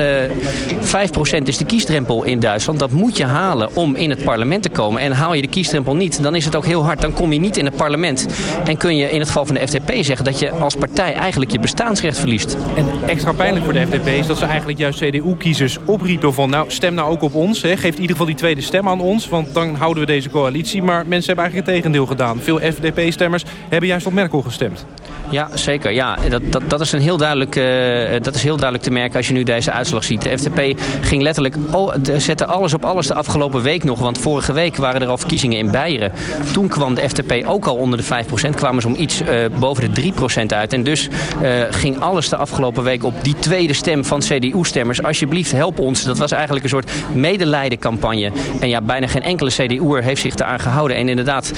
5 procent is de kiesdrempel in Duitsland. Dat moet je halen om in het parlement te komen. En haal je de kiesdrempel niet, dan is is ook heel hard. Dan kom je niet in het parlement. En kun je in het geval van de FDP zeggen dat je als partij eigenlijk je bestaansrecht verliest. En extra pijnlijk voor de FDP is dat ze eigenlijk juist CDU-kiezers opriepen van... nou, stem nou ook op ons. Hè. Geef in ieder geval die tweede stem aan ons. Want dan houden we deze coalitie. Maar mensen hebben eigenlijk het tegendeel gedaan. Veel FDP-stemmers hebben juist op Merkel gestemd. Ja, zeker. Ja, dat, dat, dat, is een heel duidelijk, uh, dat is heel duidelijk te merken als je nu deze uitslag ziet. De FDP ging letterlijk, oh, zette alles op alles de afgelopen week nog. Want vorige week waren er al verkiezingen in Beieren. Toen kwam de FDP ook al onder de 5%. Kwamen ze om iets uh, boven de 3% uit. En dus uh, ging alles de afgelopen week op die tweede stem van CDU-stemmers. Alsjeblieft, help ons. Dat was eigenlijk een soort medelijdencampagne. En ja, bijna geen enkele CDU'er heeft zich daaraan gehouden. En inderdaad,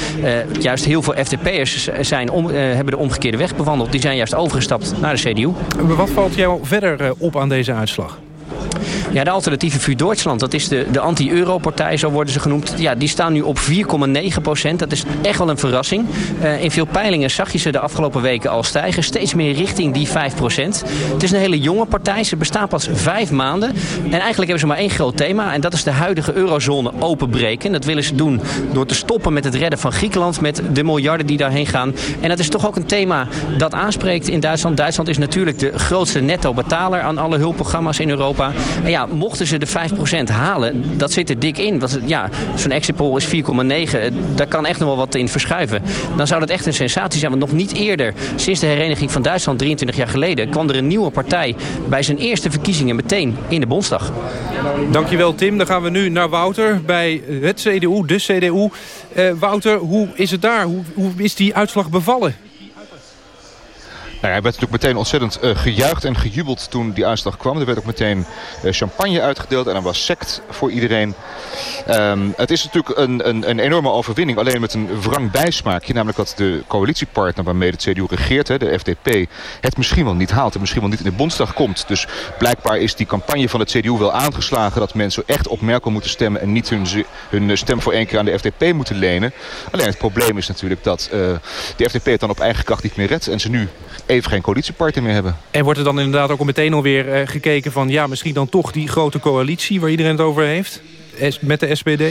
juist heel veel FDP'ers zijn hebben de omgekeerde weg bewandeld. Die zijn juist overgestapt naar de CDU. Wat valt jou verder op aan deze uitslag? Ja, de alternatieve vuur Duitsland, dat is de, de anti-euro-partij, zo worden ze genoemd. Ja, die staan nu op 4,9 procent. Dat is echt wel een verrassing. Uh, in veel peilingen zag je ze de afgelopen weken al stijgen. Steeds meer richting die 5 procent. Het is een hele jonge partij. Ze bestaan pas vijf maanden. En eigenlijk hebben ze maar één groot thema. En dat is de huidige eurozone openbreken. Dat willen ze doen door te stoppen met het redden van Griekenland. Met de miljarden die daarheen gaan. En dat is toch ook een thema dat aanspreekt in Duitsland. Duitsland is natuurlijk de grootste netto-betaler aan alle hulpprogramma's in Europa. Ja, mochten ze de 5% halen, dat zit er dik in. Want ja, zo'n exit poll is 4,9. Daar kan echt nog wel wat in verschuiven. Dan zou dat echt een sensatie zijn. Want nog niet eerder, sinds de hereniging van Duitsland 23 jaar geleden... kwam er een nieuwe partij bij zijn eerste verkiezingen meteen in de Bondsdag. Dankjewel Tim. Dan gaan we nu naar Wouter bij het CDU, de CDU. Uh, Wouter, hoe is het daar? Hoe, hoe is die uitslag bevallen? Nou, hij werd natuurlijk meteen ontzettend uh, gejuicht en gejubeld toen die uitslag kwam. Er werd ook meteen uh, champagne uitgedeeld en er was sect voor iedereen. Um, het is natuurlijk een, een, een, enorme overwinning, alleen met een wrang bijsmaakje. Namelijk dat de coalitiepartner waarmee de CDU regeert, hè, de FDP, het misschien wel niet haalt. En misschien wel niet in de Bondsdag komt. Dus blijkbaar is die campagne van het CDU wel aangeslagen dat mensen echt op Merkel moeten stemmen en niet hun, hun stem voor één keer aan de FDP moeten lenen. Alleen het probleem is natuurlijk dat uh, de FDP het dan op eigen kracht niet meer redt. En ze nu even geen coalitiepartner meer hebben. En wordt er dan inderdaad ook meteen alweer uh, gekeken van... ja, misschien dan toch die grote coalitie waar iedereen het over heeft? Met de SPD?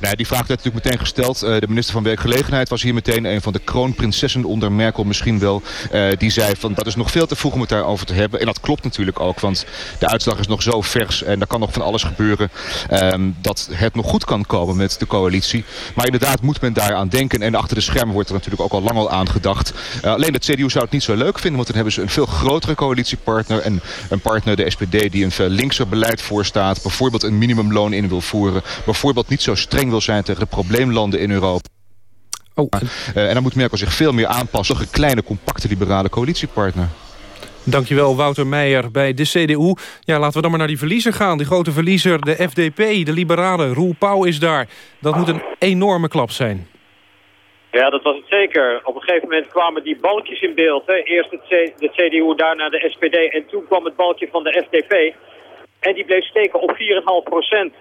Nou, die vraag werd natuurlijk meteen gesteld. Uh, de minister van Werkgelegenheid was hier meteen een van de kroonprinsessen onder Merkel misschien wel. Uh, die zei van dat is nog veel te vroeg om het daarover te hebben. En dat klopt natuurlijk ook, want de uitslag is nog zo vers en er kan nog van alles gebeuren. Um, dat het nog goed kan komen met de coalitie. Maar inderdaad moet men daaraan denken. En achter de schermen wordt er natuurlijk ook al lang al aan gedacht. Uh, alleen het CDU zou het niet zo leuk vinden, want dan hebben ze een veel grotere coalitiepartner. En een partner, de SPD, die een veel linkser beleid voorstaat. Bijvoorbeeld een minimumloon in wil voeren. Bijvoorbeeld niet zo streng wil zijn tegen de probleemlanden in Europa. Oh. Uh, en dan moet Merkel zich veel meer aanpassen. Een kleine, compacte, liberale coalitiepartner. Dankjewel Wouter Meijer bij de CDU. Ja, laten we dan maar naar die verliezer gaan. Die grote verliezer, de FDP, de liberalen. Roel Pauw is daar. Dat moet een enorme klap zijn. Ja, dat was het zeker. Op een gegeven moment kwamen die balkjes in beeld. Hè. Eerst het C de CDU, daarna de SPD en toen kwam het balkje van de FDP. En die bleef steken op 4,5 procent.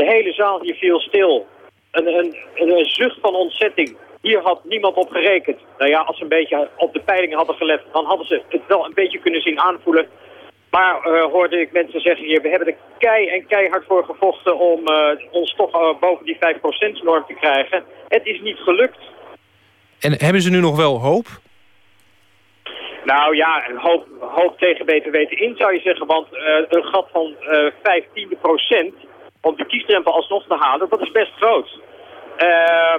De hele zaal hier viel stil. Een, een, een, zucht van ontzetting. Hier had niemand op gerekend. Nou ja, als ze een beetje op de peilingen hadden gelet, dan hadden ze het wel een beetje kunnen zien aanvoelen. Maar uh, hoorde ik mensen zeggen hier, we hebben er kei en keihard voor gevochten om uh, ons toch uh, boven die 5% norm te krijgen. Het is niet gelukt. En hebben ze nu nog wel hoop? Nou ja, hoop, hoop tegen beter weten in zou je zeggen. Want een gat van 15 procent om de kiesdrempel alsnog te halen, dat is best groot. Uh,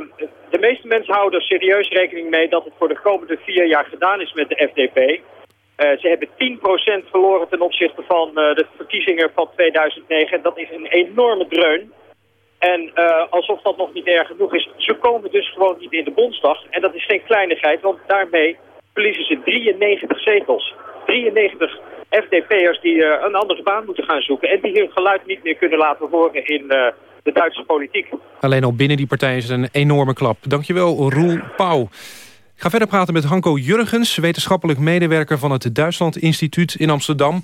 de meeste mensen houden er serieus rekening mee dat het voor de komende vier jaar gedaan is met de FDP. Uh, ze hebben 10% verloren ten opzichte van uh, de verkiezingen van 2009. Dat is een enorme dreun. En uh, alsof dat nog niet erg genoeg is, ze komen dus gewoon niet in de Bondsdag. En dat is geen kleinigheid, want daarmee verliezen ze 93 zetels. 93 FDP'ers die uh, een andere baan moeten gaan zoeken... en die hun geluid niet meer kunnen laten horen in uh, de Duitse politiek. Alleen al binnen die partij is het een enorme klap. Dankjewel, Roel Pauw. Ik ga verder praten met Hanko Jurgens... wetenschappelijk medewerker van het Duitsland Instituut in Amsterdam.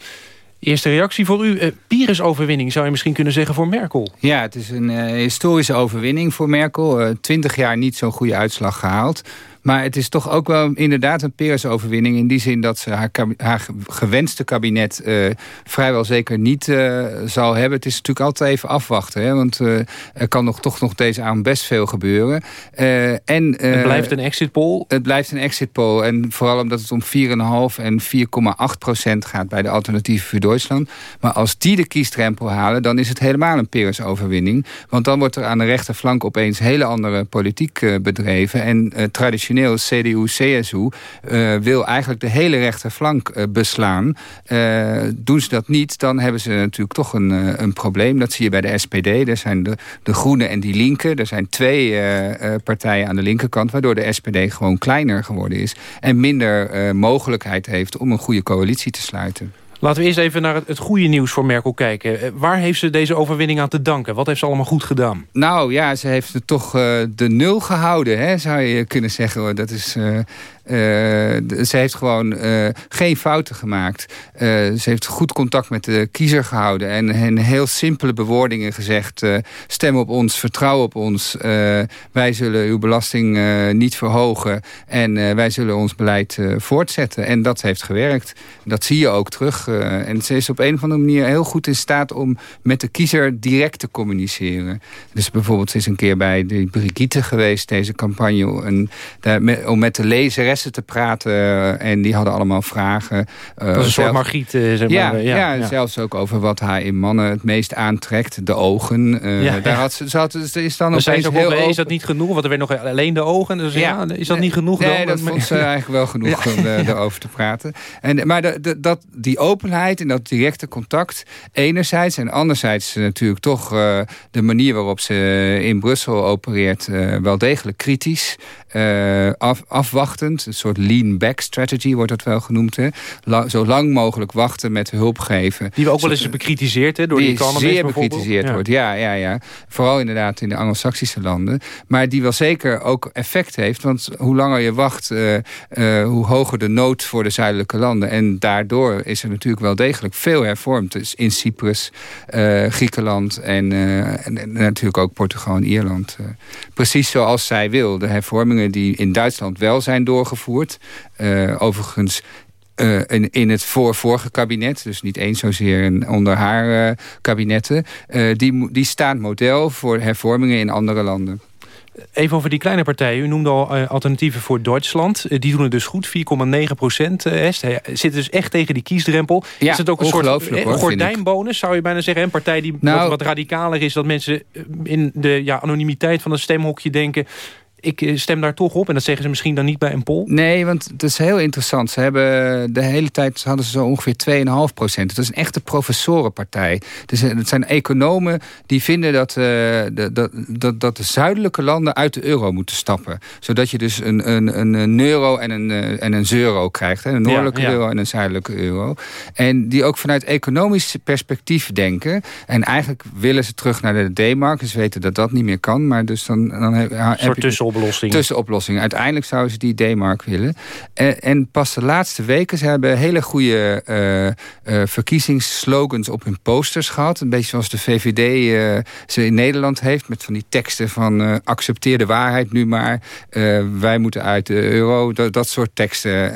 Eerste reactie voor u. Uh, Pyrrhus-overwinning zou je misschien kunnen zeggen voor Merkel. Ja, het is een uh, historische overwinning voor Merkel. Twintig jaar niet zo'n goede uitslag gehaald. Maar het is toch ook wel inderdaad een Peres-overwinning... in die zin dat ze haar, haar gewenste kabinet uh, vrijwel zeker niet uh, zal hebben. Het is natuurlijk altijd even afwachten. Hè, want uh, er kan nog, toch nog deze avond best veel gebeuren. en, het blijft een exit poll? Het blijft een exit poll. En vooral omdat het om 4,5 en 4,8 procent gaat... bij de Alternatieven voor Duitsland. Maar als die de kiesdrempel halen... dan is het helemaal een Peres-overwinning. Want dan wordt er aan de rechterflank opeens hele andere politiek bedreven. En traditioneel CDU-CSU wil eigenlijk de hele rechterflank beslaan. doen ze dat niet, dan hebben ze natuurlijk toch een, een probleem. Dat zie je bij de SPD. Er zijn de, de Groenen en die Linken. Er zijn twee partijen aan de linkerkant... waardoor de SPD gewoon kleiner geworden is... en minder mogelijkheid heeft om een goede coalitie te sluiten. Laten we eerst even naar het, goede nieuws voor Merkel kijken. Waar heeft ze deze overwinning aan te danken? Wat heeft ze allemaal goed gedaan? Nou ja, ze heeft toch de nul gehouden, hè, zou je kunnen zeggen. Dat is uh, ze heeft gewoon uh, geen fouten gemaakt. Uh, ze heeft goed contact met de kiezer gehouden. En, heel simpele bewoordingen gezegd. stem op ons, vertrouw op ons. wij zullen uw belasting niet verhogen. En wij zullen ons beleid voortzetten. En dat heeft gewerkt. Dat zie je ook terug. en ze is op een of andere manier heel goed in staat... om met de kiezer direct te communiceren. Dus bijvoorbeeld ze is een keer bij de Brigitte geweest... deze campagne. En, daar, om met de lezeres te praten. Eh, en die hadden allemaal vragen. Uh, dat is een soort Margriet, eh, zeg maar. Ja, ja, zelfs ook over wat haar in mannen het meest aantrekt. De ogen. Uh, daar had ze, ze, had, ze is dan opeens heel Is dat niet genoeg? Want er werd nog alleen de ogen. Dus ja, is dat niet genoeg nee, dan? dat vond ze eigenlijk wel genoeg om erover te praten. En, maar de, de, dat, die openheid en dat directe contact enerzijds... en anderzijds natuurlijk toch de manier waarop ze in Brussel opereert... wel degelijk kritisch, af, afwachtend een soort lean back strategy wordt dat wel genoemd. Hè? zo lang mogelijk wachten met hulp geven. Die we ook wel eens bekritiseerd hè, door die, die zeer bekritiseerd wordt. Ja, ja, ja. Vooral inderdaad in de Anglo-Saxische landen. Maar die wel zeker ook effect heeft. Want hoe langer je wacht, uh, uh, hoe hoger de nood voor de zuidelijke landen. En daardoor is er natuurlijk wel degelijk veel hervormd. Dus in Cyprus, uh, Griekenland en, en, en, natuurlijk ook Portugal en Ierland. precies zoals zij wil. De hervormingen die in Duitsland wel zijn doorgevoerd gevoerd. Uh, overigens uh, in, in het voor vorige kabinet, dus niet eens zozeer onder haar uh, kabinetten... die, die staan model voor hervormingen in andere landen. Even over die kleine partijen. U noemde al alternatieven voor Duitsland. die doen het dus goed, 4,9 procent. zitten dus echt tegen die kiesdrempel. Ja, is het ook een soort gordijnbonus, zou je bijna zeggen? Een partij die nou, wat, wat, radicaler is... dat mensen in de ja, anonimiteit van het stemhokje denken ik eh, stem daar toch op. En dat zeggen ze misschien dan niet bij een poll. Nee, want het is heel interessant. Ze hebben de hele tijd hadden ze zo ongeveer 2,5 procent. Het is een echte professorenpartij. Dus eh, het zijn economen die vinden dat, uh, de, dat, dat, dat de zuidelijke landen uit de euro moeten stappen. Zodat je dus een, een, een euro en een, en een euro krijgt. Hè? Een noordelijke euro en een zuidelijke euro. En die ook vanuit economisch perspectief denken. En eigenlijk willen ze terug naar de D-mark. Ze weten dat dat niet meer kan. Maar dus dan, dan heb, heb je tussenoplossing. Uiteindelijk zouden ze die D-mark willen. En, en, pas de laatste weken, ze hebben hele goede uh, verkiezingsslogans op hun posters gehad. Een beetje zoals de VVD ze in Nederland heeft. Met van die teksten van accepteer de waarheid nu maar. wij moeten uit de euro. Dat, dat soort teksten.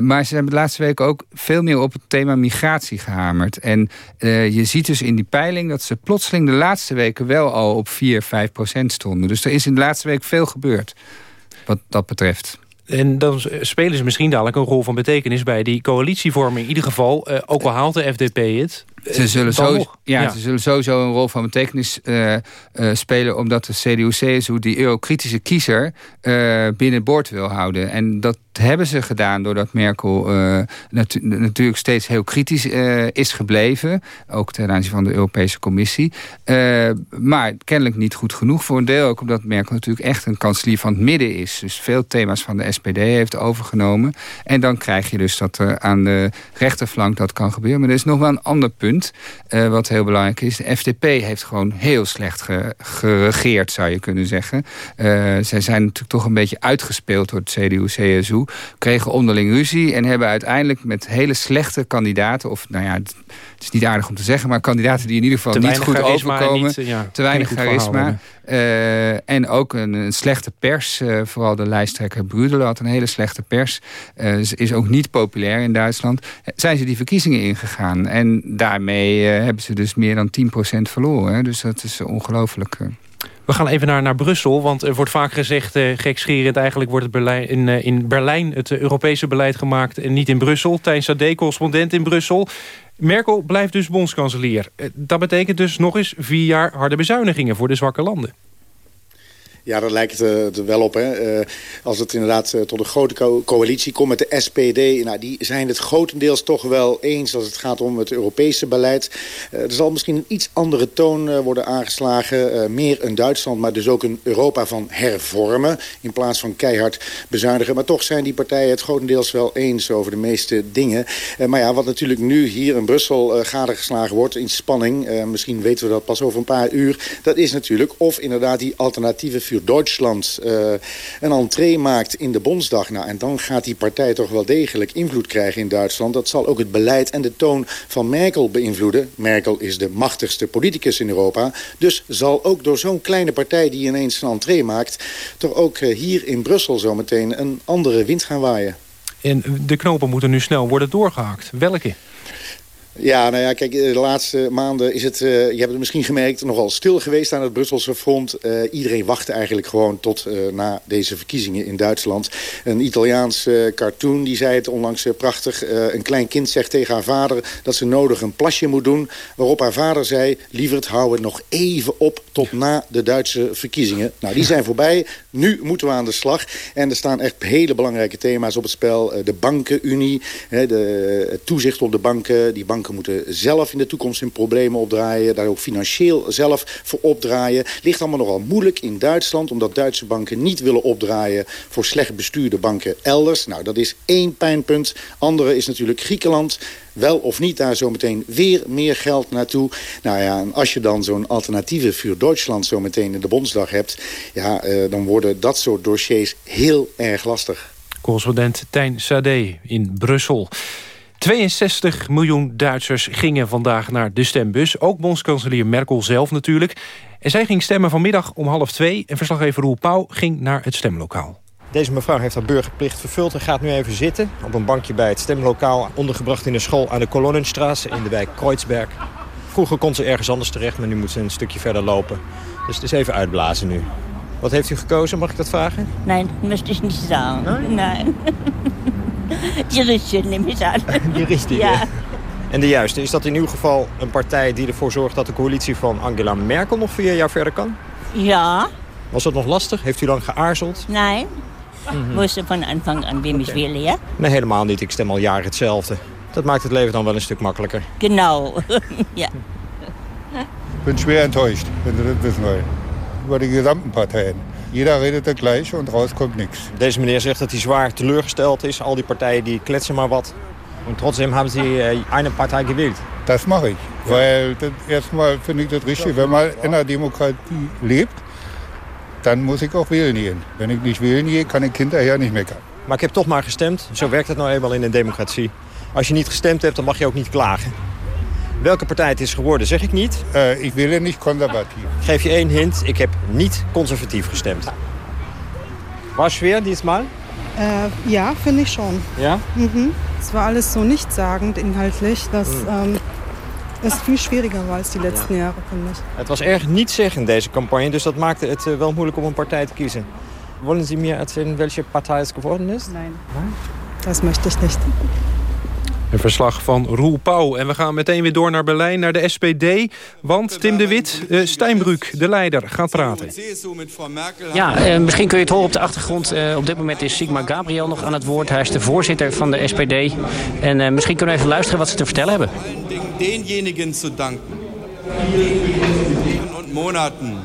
maar ze hebben de laatste weken ook veel meer op het thema migratie gehamerd. En je ziet dus in die peiling dat ze plotseling de laatste weken wel al op 4, 5 procent stonden. Dus er is in de laatste week veel gebeurd wat dat betreft. En dan spelen ze misschien dadelijk een rol van betekenis bij die coalitievorming. In ieder geval, uh, ook al haalt de FDP het, ze zullen, sowieso, ja, ze zullen sowieso een rol van betekenis uh, uh, spelen... omdat de CDU-CSU die eurokritische kiezer uh, binnenboord wil houden. En dat hebben ze gedaan doordat Merkel natu natuurlijk steeds heel kritisch is gebleven. Ook ten aanzien van de Europese Commissie. maar kennelijk niet goed genoeg voor een deel. Ook omdat Merkel natuurlijk echt een kanselier van het midden is. Dus veel thema's van de SPD heeft overgenomen. En dan krijg je dus dat er aan de rechterflank dat kan gebeuren. Maar er is nog wel een ander punt uh, wat heel belangrijk is. De FDP heeft gewoon heel slecht geregeerd, zou je kunnen zeggen. Uh, zij zijn natuurlijk toch een beetje uitgespeeld door het CDU-CSU. Kregen onderling ruzie en hebben uiteindelijk met hele slechte kandidaten... of nou ja, het, is niet aardig om te zeggen... maar kandidaten die in ieder geval niet goed overkomen. Niet, ja, te weinig charisma. en ook een, een slechte pers. vooral de lijsttrekker Brudel had een hele slechte pers. is ook niet populair in Duitsland. Zijn ze die verkiezingen ingegaan. En daarmee hebben ze dus meer dan 10% verloren. Dus dat is ongelooflijk... We gaan even naar, naar Brussel, want er wordt vaak gezegd... Uh, gekscherend, eigenlijk wordt het Berlijn, in, uh, in Berlijn het Europese beleid gemaakt... en niet in Brussel. Tijn Sade, correspondent in Brussel. Merkel blijft dus bondskanselier. Dat betekent dus nog eens vier jaar harde bezuinigingen... voor de zwakke landen. Ja, daar lijkt het er wel op. Hè. Eh, als het inderdaad eh, tot een grote coalitie komt met de SPD... Nou, die zijn het grotendeels toch wel eens als het gaat om het Europese beleid. Er zal misschien een iets andere toon worden aangeslagen. meer een Duitsland, maar dus ook een Europa van hervormen... in plaats van keihard bezuinigen. Maar toch zijn die partijen het grotendeels wel eens over de meeste dingen. maar ja, wat natuurlijk nu hier in Brussel gadegeslagen wordt in spanning... misschien weten we dat pas over een paar uur... dat is natuurlijk of inderdaad die alternatieve vuur Duitsland uh, een entree maakt in de Bondsdag... Nou, en dan gaat die partij toch wel degelijk invloed krijgen in Duitsland. Dat zal ook het beleid en de toon van Merkel beïnvloeden. Merkel is de machtigste politicus in Europa. Dus zal ook door zo'n kleine partij die ineens een entree maakt... toch ook uh, hier in Brussel zometeen een andere wind gaan waaien. En de knopen moeten nu snel worden doorgehakt. Welke? Ja, nou ja, kijk, de laatste maanden is het, uh, je hebt het misschien gemerkt, nogal stil geweest aan het Brusselse front. Uh, iedereen wachtte eigenlijk gewoon tot uh, na deze verkiezingen in Duitsland. Een Italiaans cartoon, die zei het onlangs prachtig. een klein kind zegt tegen haar vader dat ze nodig een plasje moet doen. Waarop haar vader zei, lieverd, hou het nog even op tot na de Duitse verkiezingen. Nou, die zijn voorbij. Nu moeten we aan de slag. En er staan echt hele belangrijke thema's op het spel. de bankenunie, het toezicht op de banken, die banken moeten zelf in de toekomst hun problemen opdraaien. Daar ook financieel zelf voor opdraaien. Ligt allemaal nogal moeilijk in Duitsland. Omdat Duitse banken niet willen opdraaien voor slecht bestuurde banken elders. Nou, dat is één pijnpunt. Andere is natuurlijk Griekenland wel of niet daar zometeen weer meer geld naartoe. Nou ja, en als je dan zo'n alternatieve vuur Duitsland zometeen in de Bondsdag hebt... ja, eh, dan worden dat soort dossiers heel erg lastig. Correspondent Tijn Sade in Brussel. 62 miljoen Duitsers gingen vandaag naar de stembus. Ook bondskanselier Merkel zelf natuurlijk. En zij ging stemmen vanmiddag om half twee. En verslaggever Roel Pauw ging naar het stemlokaal. Deze mevrouw heeft haar burgerplicht vervuld en gaat nu even zitten... op een bankje bij het stemlokaal, ondergebracht in een school aan de Kolonnenstraat in de wijk Kreuzberg. Vroeger kon ze ergens anders terecht, maar nu moet ze een stukje verder lopen. Dus het is even uitblazen nu. Wat heeft u gekozen, mag ik dat vragen? Nee, dat ik niet zeggen. Nee. Die richtige neem ik aan. Die? Ja. En de juiste, is dat in uw geval een partij die ervoor zorgt... dat de coalitie van Angela Merkel nog vier jaar verder kan? Ja. Was dat nog lastig? Heeft u lang geaarzeld? Nee. Mm -hmm. Moest van Anfang an wem okay. willen, ja? Nee, helemaal niet. Ik stem al jaren hetzelfde. Dat maakt het leven dan wel een stuk makkelijker. Genau, ja. Ik ben schwer enttäuscht, wenn Sie das wissen wollen. Über die gesamten Parteien. Jeder redet er gleich en raus komt niks. Deze meneer zegt dat hij zwaar teleurgesteld is. Al die partijen die kletsen maar wat. En trotzdem hebben ze een partij gewählt. Dat mag ik. Weil das, erstmal finde ich das richtig. Wenn man in einer Demokratie lebt, dann muss ich auch wählen gehen. Wenn ich nicht wählen gehe, kann ich hinterher nicht meckern. Maar ik heb toch maar gestemd. Zo werkt het nou eenmaal in een democratie. Als je niet gestemd hebt, dan mag je ook niet klagen. Welke partij het is geworden, zeg ik niet. Uh, ik wil niet conservatief. Ik geef je één hint. Ik heb niet conservatief gestemd. Was schwer diesmal? Äh, ja, finde ich schon. Ja? Mhm. Es war alles so nichtssagend inhaltlich. Das mhm. Ähm, ist viel schwieriger als die letzten ja. Jahre, finde ich. Het was erg nietszeggend, deze campagne. Dus dat maakte het uh, wel moeilijk om een partij te kiezen. Wollen Sie mir erzählen, welche Partei es geworden ist? Nein. Nein? Das möchte ich nicht. Een verslag van Roel Pauw. En we gaan meteen weer door naar Berlijn, naar de SPD. Want Tim de Wit, uh, Steinbrück, de leider, gaat praten. Ja, uh, misschien kun je het horen op de achtergrond. Uh, op dit moment is Sigmar Gabriel nog aan het woord. Hij is de voorzitter van de SPD. En misschien kunnen we even luisteren wat ze te vertellen hebben. Denjenigen te danken. en Monaten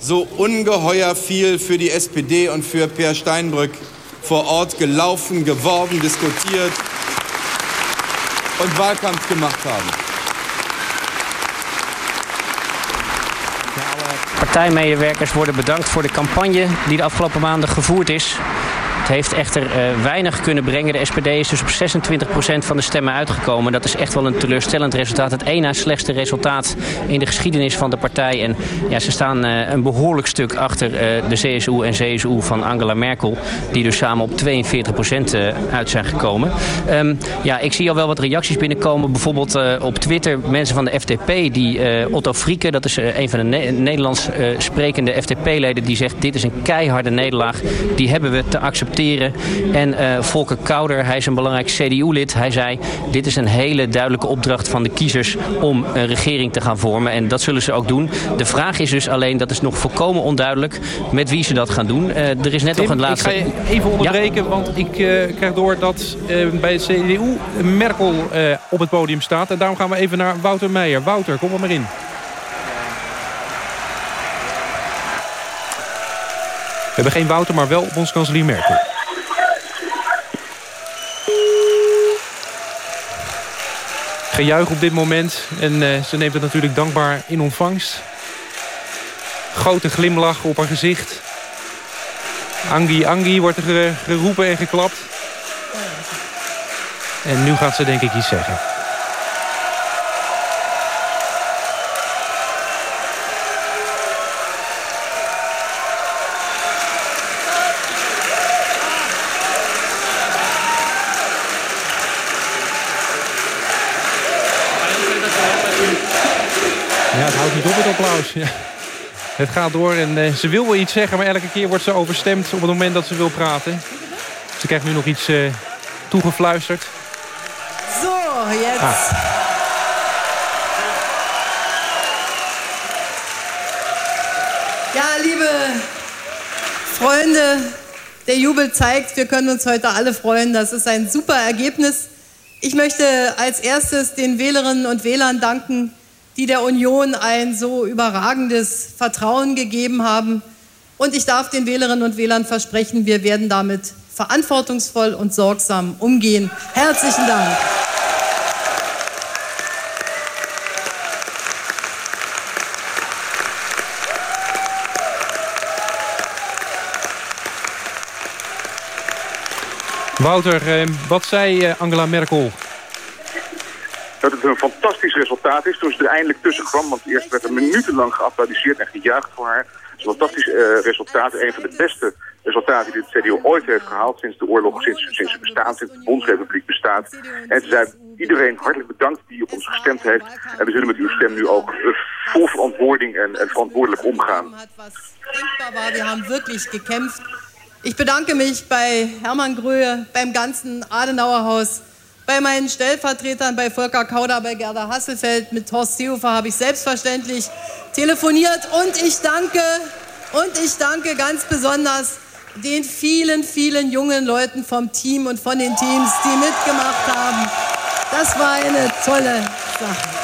so ungeheuer viel für die SPD und für Per Steinbrück vor Ort gelaufen, geworben, diskutiert und Wahlkampf gemacht haben. Partijmedewerkers worden bedankt voor de campagne die de afgelopen maanden gevoerd is. Het heeft echter weinig kunnen brengen. De SPD is dus op 26% van de stemmen uitgekomen. Dat is echt wel een teleurstellend resultaat. Het één na slechtste resultaat in de geschiedenis van de partij. En ja, ze staan een behoorlijk stuk achter de CSU en CSU van Angela Merkel. Die dus samen op 42% uit zijn gekomen. Ehm, ja, ik zie al wel wat reacties binnenkomen. Bijvoorbeeld op Twitter mensen van de FDP. Die Otto Frieke, dat is een van de Nederlands sprekende FDP-leden. Die zegt dit is een keiharde nederlaag. Die hebben we te accepteren. En uh, Volker Kouder, hij is een belangrijk CDU-lid. Hij zei, dit is een hele duidelijke opdracht van de kiezers om een regering te gaan vormen. En dat zullen ze ook doen. De vraag is dus alleen, dat is nog volkomen onduidelijk, met wie ze dat gaan doen. Uh, er is net nog een laatste... Ik ga je even onderbreken, want ik uh, krijg door dat bij het CDU Merkel op het podium staat. En daarom gaan we even naar Wouter Meijer. Wouter, kom er maar in. Hebben geen Wouter, maar wel op ons kanselier Merkel. Gejuich op dit moment. En uh, ze neemt het natuurlijk dankbaar in ontvangst. Grote glimlach op haar gezicht. Angie, Angie wordt er geroepen en geklapt. En nu gaat ze denk ik iets zeggen. Ja. Het gaat door en uh, ze wil wel iets zeggen, maar elke keer wordt ze overstemd op het moment dat ze wil praten. Ze krijgt nu nog iets uh, toegefluisterd. Zo, jetzt. Ah. Ja, liebe Freunde, der Jubel zeigt, wir können uns heute alle freuen. Das ist ein super Ergebnis. Ich möchte als erstes den Wählerinnen und Wählern danken, die der Union ein so überragendes Vertrauen gegeben haben. Und ich darf den Wählerinnen und Wählern versprechen, wir werden damit verantwortungsvoll und sorgsam umgehen. Herzlichen Dank. Wouter, eh, wat zei eh, Angela Merkel dat het een fantastisch resultaat is toen ze er eindelijk tussen kwam. Want eerst werd er minutenlang geapplaudiseerd en gejuicht voor haar. Het is een fantastisch uh, resultaat. Een van de beste resultaten die het CDU ooit heeft gehaald sinds de oorlog, sinds, sinds het bestaat, sinds de Bondsrepubliek bestaat. En ze zei iedereen hartelijk bedankt die op ons gestemd heeft. En we zullen met uw stem nu ook uh, vol verantwoording en, verantwoordelijk omgaan. We hebben wirklich gekämpft. Ik bedanke mich bij Hermann Gröhe, beim ganzen Adenauerhaus bei meinen Stellvertretern, bei Volker Kauder, bei Gerda Hasselfeld, mit Horst Seehofer habe ich selbstverständlich telefoniert. Und ich danke, und ich danke ganz besonders den vielen, vielen jungen Leuten vom Team und von den Teams, die mitgemacht haben. Das war eine tolle Sache.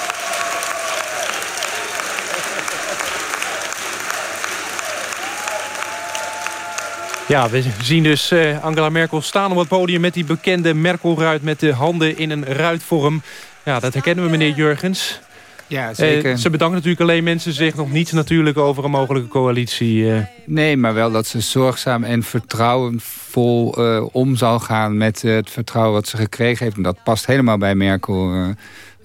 Ja, we zien dus uh, Angela Merkel staan op het podium... met die bekende Merkelruit met de handen in een ruitvorm. Ja, dat herkennen we, meneer Jurgens. Ja, eh, zeker. Ze bedankt natuurlijk alleen mensen. Zegt nog niets natuurlijk over een mogelijke coalitie. Uh. Nee, maar wel dat ze zorgzaam en vertrouwenvol om zal gaan... met het vertrouwen wat ze gekregen heeft. En dat past helemaal bij Merkel...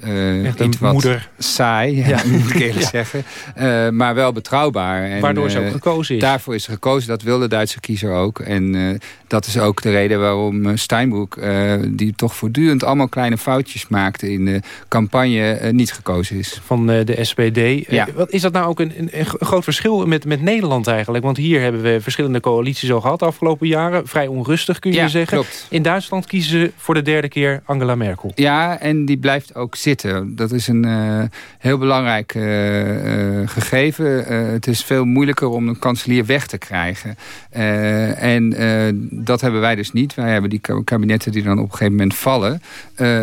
Uh, Echt wat moeder. saai, ja. moet ik eerlijk zeggen. Uh, maar wel betrouwbaar. En, Waardoor ze ook gekozen is. Daarvoor is ze gekozen. Dat wil de Duitse kiezer ook. En uh, dat is ook de reden waarom Steinbrück... die toch voortdurend allemaal kleine foutjes maakte in de campagne... niet gekozen is. Van de SPD. Ja. wat is dat nou ook een, een, een, groot verschil met, met Nederland eigenlijk? Want hier hebben we verschillende coalities al gehad de afgelopen jaren. Vrij onrustig kun je zeggen. Klopt. In Duitsland kiezen ze voor de derde keer Angela Merkel. Ja, en die blijft ook zitten. Dat is een uh, heel belangrijk uh, uh, gegeven. het is veel moeilijker om een kanselier weg te krijgen. en dat hebben wij dus niet. Wij hebben die kabinetten die dan op een gegeven moment vallen.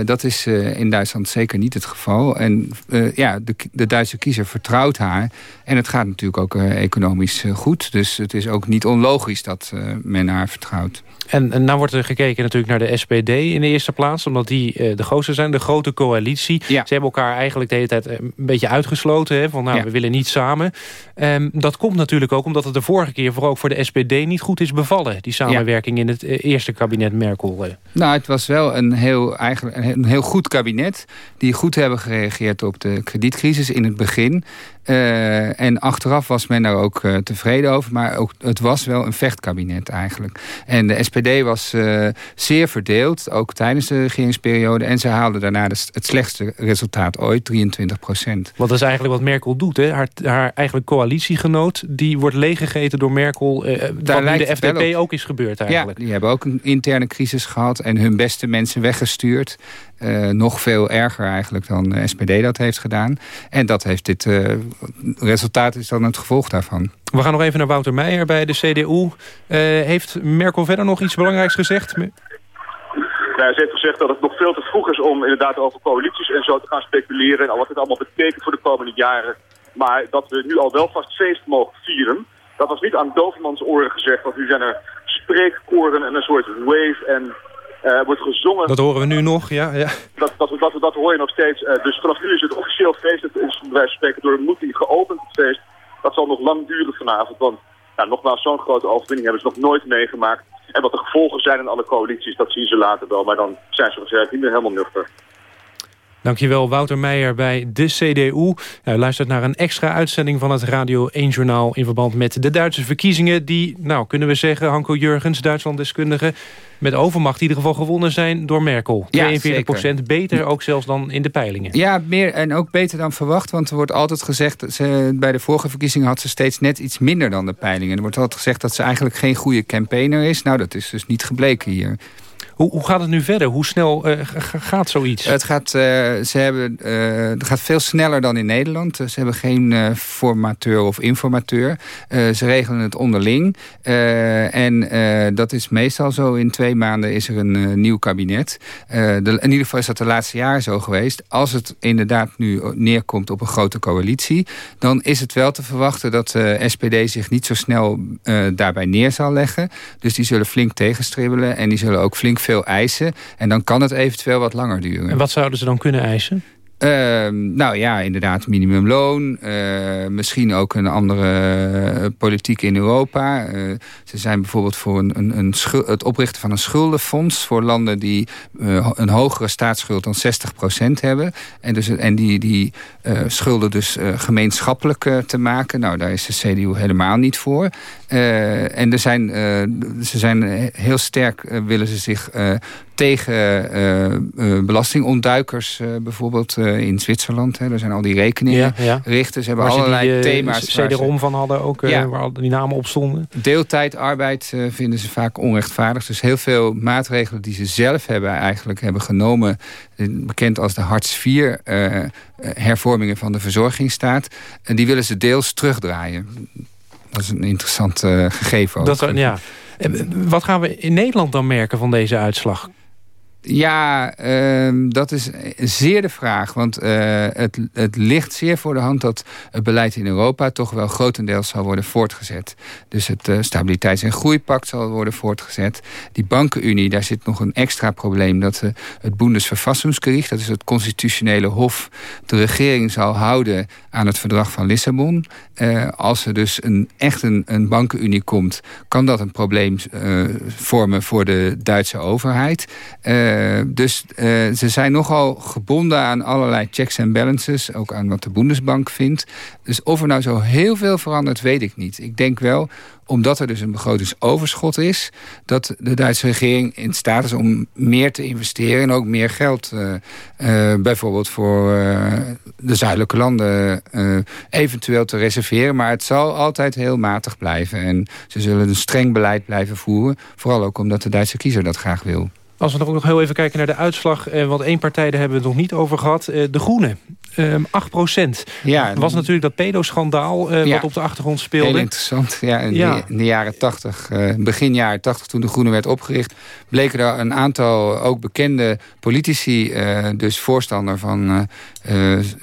dat is in Duitsland zeker niet het geval. En ja, de, de, Duitse kiezer vertrouwt haar. En het gaat natuurlijk ook economisch goed. Dus het is ook niet onlogisch dat men haar vertrouwt. En, en nou wordt er gekeken natuurlijk naar de SPD in de eerste plaats. Omdat die de grootste zijn, de grote coalitie. Ze hebben elkaar eigenlijk de hele tijd een beetje uitgesloten. Hè, van nou, we willen niet samen. Um, dat komt natuurlijk ook omdat het de vorige keer... vooral ook voor de SPD niet goed is bevallen. Die samenwerking in het eerste kabinet Merkel. Nou, het was wel een heel, eigenlijk een heel goed kabinet... die goed hebben gereageerd op de kredietcrisis in het begin. Uh, en achteraf was men daar ook uh, tevreden over. Maar ook, het was wel een vechtkabinet eigenlijk. En de SPD was uh, zeer verdeeld, ook tijdens de regeringsperiode. En ze haalden daarna de, het slechtste resultaat ooit, 23 procent. Want dat is eigenlijk wat Merkel doet. Hè? Haar, haar eigenlijk coalitiegenoot, die wordt leeggegeten door Merkel. Daar wat nu de FDP ook is gebeurd eigenlijk. Ja, die hebben ook een interne crisis gehad en hun beste mensen weggestuurd. Uh, nog veel erger eigenlijk dan de SPD dat heeft gedaan. En dat heeft dit uh, resultaat is dan het gevolg daarvan. We gaan nog even naar Wouter Meijer bij de CDU. Uh, eh, heeft Merkel verder nog iets belangrijks gezegd? Ja, ze heeft gezegd dat het nog veel te vroeg is om inderdaad over coalities en zo te gaan speculeren. En wat dit allemaal betekent voor de komende jaren. Maar dat we nu al wel vast feest mogen vieren. Dat was niet aan Dovermans oren gezegd, want nu zijn er spreekkoren en een soort wave en uh, wordt gezongen. Dat horen we nu nog, ja. ja. Dat, dat, dat, dat hoor je nog steeds. Uh, dus vanaf nu is het officieel feest. Het is bij spreken door Moetie geopend, het feest. Dat zal nog lang duren vanavond. Want nou, nogmaals, zo'n grote overwinning hebben ze nog nooit meegemaakt. En wat de gevolgen zijn in alle coalities, dat zien ze later wel. Maar dan zijn ze waarschijnlijk niet meer helemaal nuchter. Dankjewel Wouter Meijer bij de CDU. Luistert naar een extra uitzending van het Radio 1 Journaal... in verband met de Duitse verkiezingen die, nou kunnen we zeggen... Hanko Jurgens, Duitslanddeskundige, met overmacht in ieder geval gewonnen zijn door Merkel. 42 procent, beter ook zelfs dan in de peilingen. Ja, meer en ook beter dan verwacht. Want er wordt altijd gezegd, ze, bij de vorige verkiezingen had ze steeds net iets minder dan de peilingen. Er wordt altijd gezegd dat ze eigenlijk geen goede campaigner is. Nou, dat is dus niet gebleken hier. Hoe, hoe gaat het nu verder? Hoe snel uh, gaat zoiets? Het gaat, uh, ze hebben, uh, het gaat veel sneller dan in Nederland. Ze hebben geen formateur of informateur. ze regelen het onderling. en dat is meestal zo. In twee maanden is er een nieuw kabinet. In ieder geval is dat de laatste jaren zo geweest. Als het inderdaad nu neerkomt op een grote coalitie... dan is het wel te verwachten dat de SPD zich niet zo snel daarbij neer zal leggen. Dus die zullen flink tegenstribbelen. En die zullen ook flink veel eisen. En dan kan het eventueel wat langer duren. En wat zouden ze dan kunnen eisen? Uh, nou ja, inderdaad, minimumloon. Uh, misschien ook een andere uh, politiek in Europa. Uh, ze zijn bijvoorbeeld voor een, een, een het oprichten van een schuldenfonds... voor landen die een hogere staatsschuld dan 60% hebben. En, dus, en die, die schulden dus gemeenschappelijk te maken. Nou, daar is de CDU helemaal niet voor. en er zijn, ze zijn heel sterk, willen ze zich tegen uh, uh, belastingontduikers uh, bijvoorbeeld in Zwitserland. Hè. Daar zijn al die rekeningen ja, ja. Ze hebben allerlei die, thema's. CD-ROM van hadden ook, ja. waar al die namen op stonden. Deeltijdarbeid vinden ze vaak onrechtvaardig. Dus heel veel maatregelen die ze zelf hebben eigenlijk hebben genomen. Bekend als de Hartz IV hervormingen van de verzorgingsstaat. En die willen ze deels terugdraaien. Dat is een interessant gegeven ook. Dat, ja. Wat gaan we in Nederland dan merken van deze uitslag? Ja, uh, dat is zeer de vraag. Want uh, het, het ligt zeer voor de hand dat het beleid in Europa... toch wel grotendeels zal worden voortgezet. Dus het uh, Stabiliteits- en Groeipact zal worden voortgezet. Die bankenunie, daar zit nog een extra probleem... dat uh, het Bundesverfassungsgericht, dat is het constitutionele hof... de regering zal houden aan het verdrag van Lissabon. als er dus een, echt een, een bankenunie komt... kan dat een probleem vormen voor de Duitse overheid... Uh, dus uh, ze zijn nogal gebonden aan allerlei checks en balances. Ook aan wat de Bundesbank vindt. Dus of er nou zo heel veel verandert, weet ik niet. Ik denk wel, omdat er dus een begrotingsoverschot is... dat de Duitse regering in staat is om meer te investeren... en ook meer geld uh, bijvoorbeeld voor de zuidelijke landen eventueel te reserveren. Maar het zal altijd heel matig blijven. En ze zullen een streng beleid blijven voeren. Vooral ook omdat de Duitse kiezer dat graag wil. Als we nog heel even kijken naar de uitslag... Eh, want één partij, daar hebben we het nog niet over gehad. Eh, de Groenen, eh, 8 procent. Ja, het was natuurlijk dat pedoschandaal eh, wat op de achtergrond speelde. Heel interessant. Ja, in, ja. De, in de jaren 80, uh, begin jaren 80, toen de Groenen werd opgericht... bleken er een aantal ook bekende politici... Uh, dus voorstander van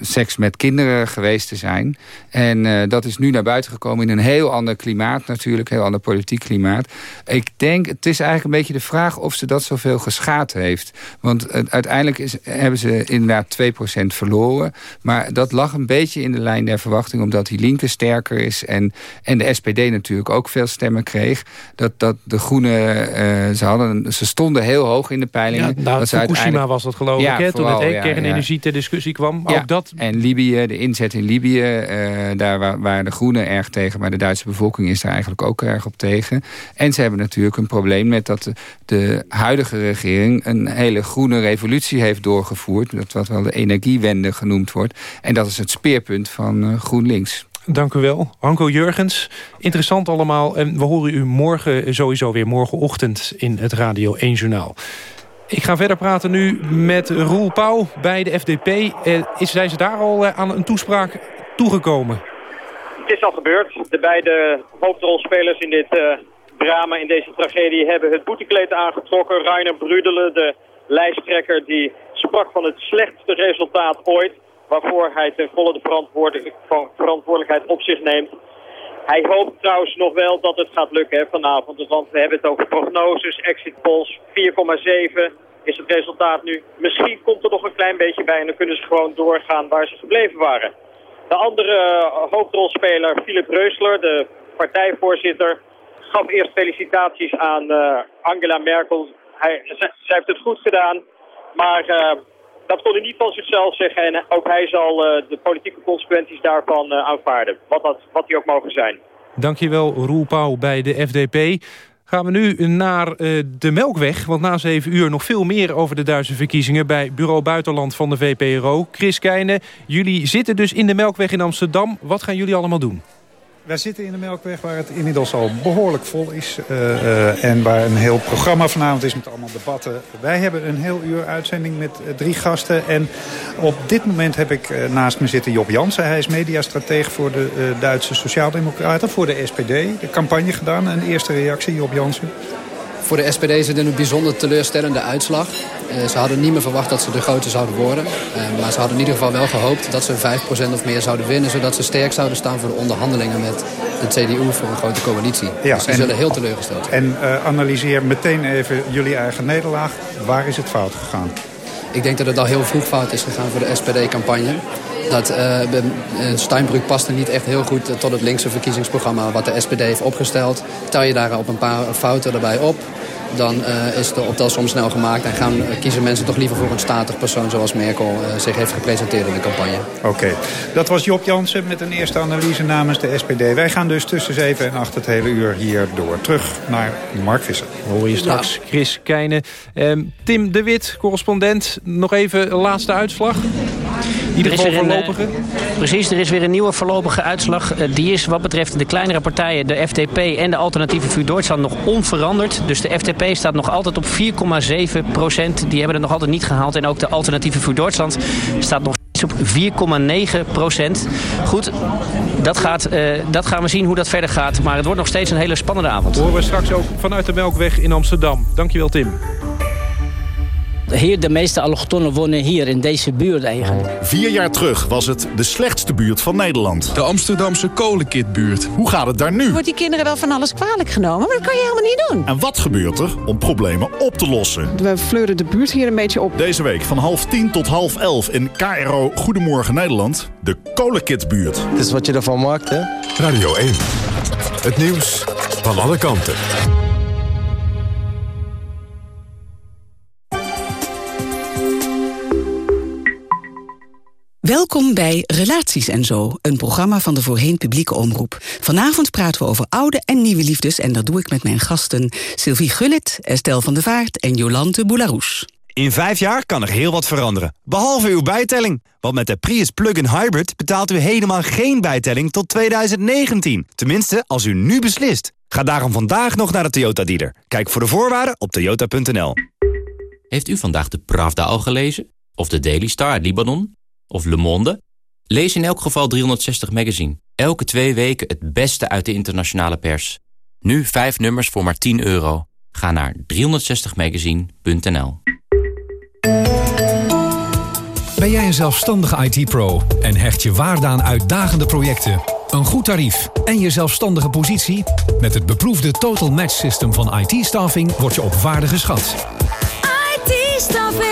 seks met kinderen geweest te zijn. En dat is nu naar buiten gekomen in een heel ander klimaat natuurlijk. Een heel ander politiek klimaat. Ik denk, het is eigenlijk een beetje de vraag of ze dat zoveel geschaad heeft. Want uiteindelijk is, hebben ze inderdaad 2% verloren. Maar dat lag een beetje in de lijn der verwachting... omdat die linker sterker is en, en de SPD natuurlijk ook veel stemmen kreeg. Dat, dat de Groenen, ze, hadden, ze stonden heel hoog in de peilingen. Ja, nou, dat Fukushima was dat geloof ik, hè, toen het ja, kernenergie ter discussie kwam. Ook dat... En Libië, de inzet in Libië, uh, daar waar, de Groenen erg tegen... maar de Duitse bevolking is daar eigenlijk ook erg op tegen. En ze hebben natuurlijk een probleem met dat de, de huidige regering... een hele groene revolutie heeft doorgevoerd. Dat wat wel de energiewende genoemd wordt. En dat is het speerpunt van uh, GroenLinks. Dank u wel. Hanko Jurgens, interessant allemaal. En we horen u morgen sowieso weer morgenochtend in het Radio 1 Journaal. Ik ga verder praten nu met Roel Pauw bij de FDP. Eh, zijn ze daar al eh, aan een toespraak toegekomen? Het is al gebeurd. De beide hoofdrolspelers in dit uh, drama, in deze tragedie... hebben het boetekleed aangetrokken. Rainer Brudele, de lijsttrekker, die sprak van het slechtste resultaat ooit... waarvoor hij ten volle de verantwoordelijkheid op zich neemt. Hij hoopt trouwens nog wel dat het gaat lukken vanavond. Want we hebben het over prognoses, exit polls. 4,7 is het resultaat nu. Misschien komt er nog een klein beetje bij en dan kunnen ze gewoon doorgaan waar ze gebleven waren. De andere uh, hoofdrolspeler, Philip Reusler, de partijvoorzitter, gaf eerst felicitaties aan uh, Angela Merkel. Hij, zij heeft het goed gedaan, maar uh, dat kon hij niet van zichzelf zeggen. En ook hij zal uh, de politieke consequenties daarvan uh, aanvaarden. Wat, dat, wat die ook mogen zijn. Dankjewel Roel Pauw bij de FDP. Gaan we nu naar uh, de Melkweg. Want na zeven uur nog veel meer over de Duitse verkiezingen... bij Bureau Buitenland van de VPRO. Chris Keijnen, jullie zitten dus in de Melkweg in Amsterdam. Wat gaan jullie allemaal doen? Wij zitten in de Melkweg waar het inmiddels al behoorlijk vol is. Uh, uh, en waar een heel programma vanavond is met allemaal debatten. Wij hebben een heel uur uitzending met uh, drie gasten. En op dit moment heb ik naast me zitten Job Jansen. Hij is mediastratege voor de Duitse Sociaaldemocraten, voor de SPD. De campagne gedaan. Een eerste reactie, Job Jansen. Voor de SPD is het een bijzonder teleurstellende uitslag. Uh, ze hadden niet meer verwacht dat ze de grote zouden worden. Uh, maar ze hadden in ieder geval wel gehoopt dat ze 5% of meer zouden winnen... zodat ze sterk zouden staan voor de onderhandelingen met de CDU voor een grote coalitie. Ja, dus ze zullen heel teleurgesteld En uh, analyseer meteen even jullie eigen nederlaag. Waar is het fout gegaan? Ik denk dat het al heel vroeg fout is gegaan voor de SPD-campagne. Dat uh, Steinbrück paste niet echt heel goed tot het linkse verkiezingsprogramma wat de SPD heeft opgesteld. Tel je daar op een paar fouten erbij op, dan uh, is de optel soms snel gemaakt. En gaan, uh, kiezen mensen toch liever voor een statig persoon zoals Merkel uh, zich heeft gepresenteerd in de campagne. Oké, okay. dat was Job Jansen met een eerste analyse namens de SPD. Wij gaan dus tussen 7 en 8 het hele uur hier door. Terug naar Mark Visser. Hoor je straks ja. Chris Keijnen. Um, Tim de Wit, correspondent. Nog even laatste uitslag. In ieder geval voorlopige? precies, er is weer een nieuwe voorlopige uitslag. Uh, die is wat betreft de kleinere partijen, de FDP en de alternatieve vuur Duitsland nog onveranderd. Dus de FDP staat nog altijd op 4,7 procent. Die hebben het nog altijd niet gehaald. En ook de alternatieve vuur Duitsland staat nog op 4,9 procent. Goed, dat, gaat, uh, dat gaan we zien hoe dat verder gaat. Maar het wordt nog steeds een hele spannende avond. Horen we straks ook vanuit de Melkweg in Amsterdam. Dankjewel Tim. Hier, de meeste allochtonnen wonen hier in deze buurt eigenlijk. Vier jaar terug was het de slechtste buurt van Nederland. De Amsterdamse kolenkitbuurt. Hoe gaat het daar nu? Wordt die kinderen wel van alles kwalijk genomen, maar dat kan je helemaal niet doen. En wat gebeurt er om problemen op te lossen? We fleuren de buurt hier een beetje op. Deze week van half tien tot half elf in KRO Goedemorgen Nederland. De kolenkitbuurt. Het is wat je ervan maakt, hè? Radio 1. Het nieuws van alle kanten. Welkom bij Relaties en Zo, een programma van de voorheen publieke omroep. Vanavond praten we over oude en nieuwe liefdes... en dat doe ik met mijn gasten Sylvie Gullit, Estelle van der Vaart en Jolante Boularoes. In vijf jaar kan er heel wat veranderen, behalve uw bijtelling. Want met de Prius Plug-in Hybrid betaalt u helemaal geen bijtelling tot 2019. Tenminste, als u nu beslist. Ga daarom vandaag nog naar de Toyota dealer. Kijk voor de voorwaarden op toyota.nl. Heeft u vandaag de Pravda al gelezen? Of de Daily Star uit Libanon? Of Le Monde? Lees in elk geval 360 Magazine. Elke twee weken het beste uit de internationale pers. Nu vijf nummers voor maar 10 euro. Ga naar 360magazine.nl Ben jij een zelfstandige IT-pro en hecht je waarde aan uitdagende projecten, een goed tarief en je zelfstandige positie? Met het beproefde Total Match System van IT-staffing word je op waarde geschat. IT-staffing.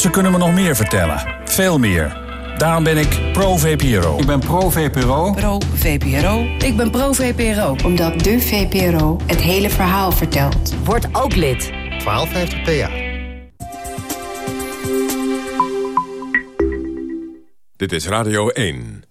Ze kunnen me nog meer vertellen. Veel meer. Daarom ben ik pro-VPRO. Ik ben pro-VPRO. Pro-VPRO. Ik ben pro-VPRO. Omdat de VPRO het hele verhaal vertelt. Word ook lid. 1250 PA. Dit is Radio 1.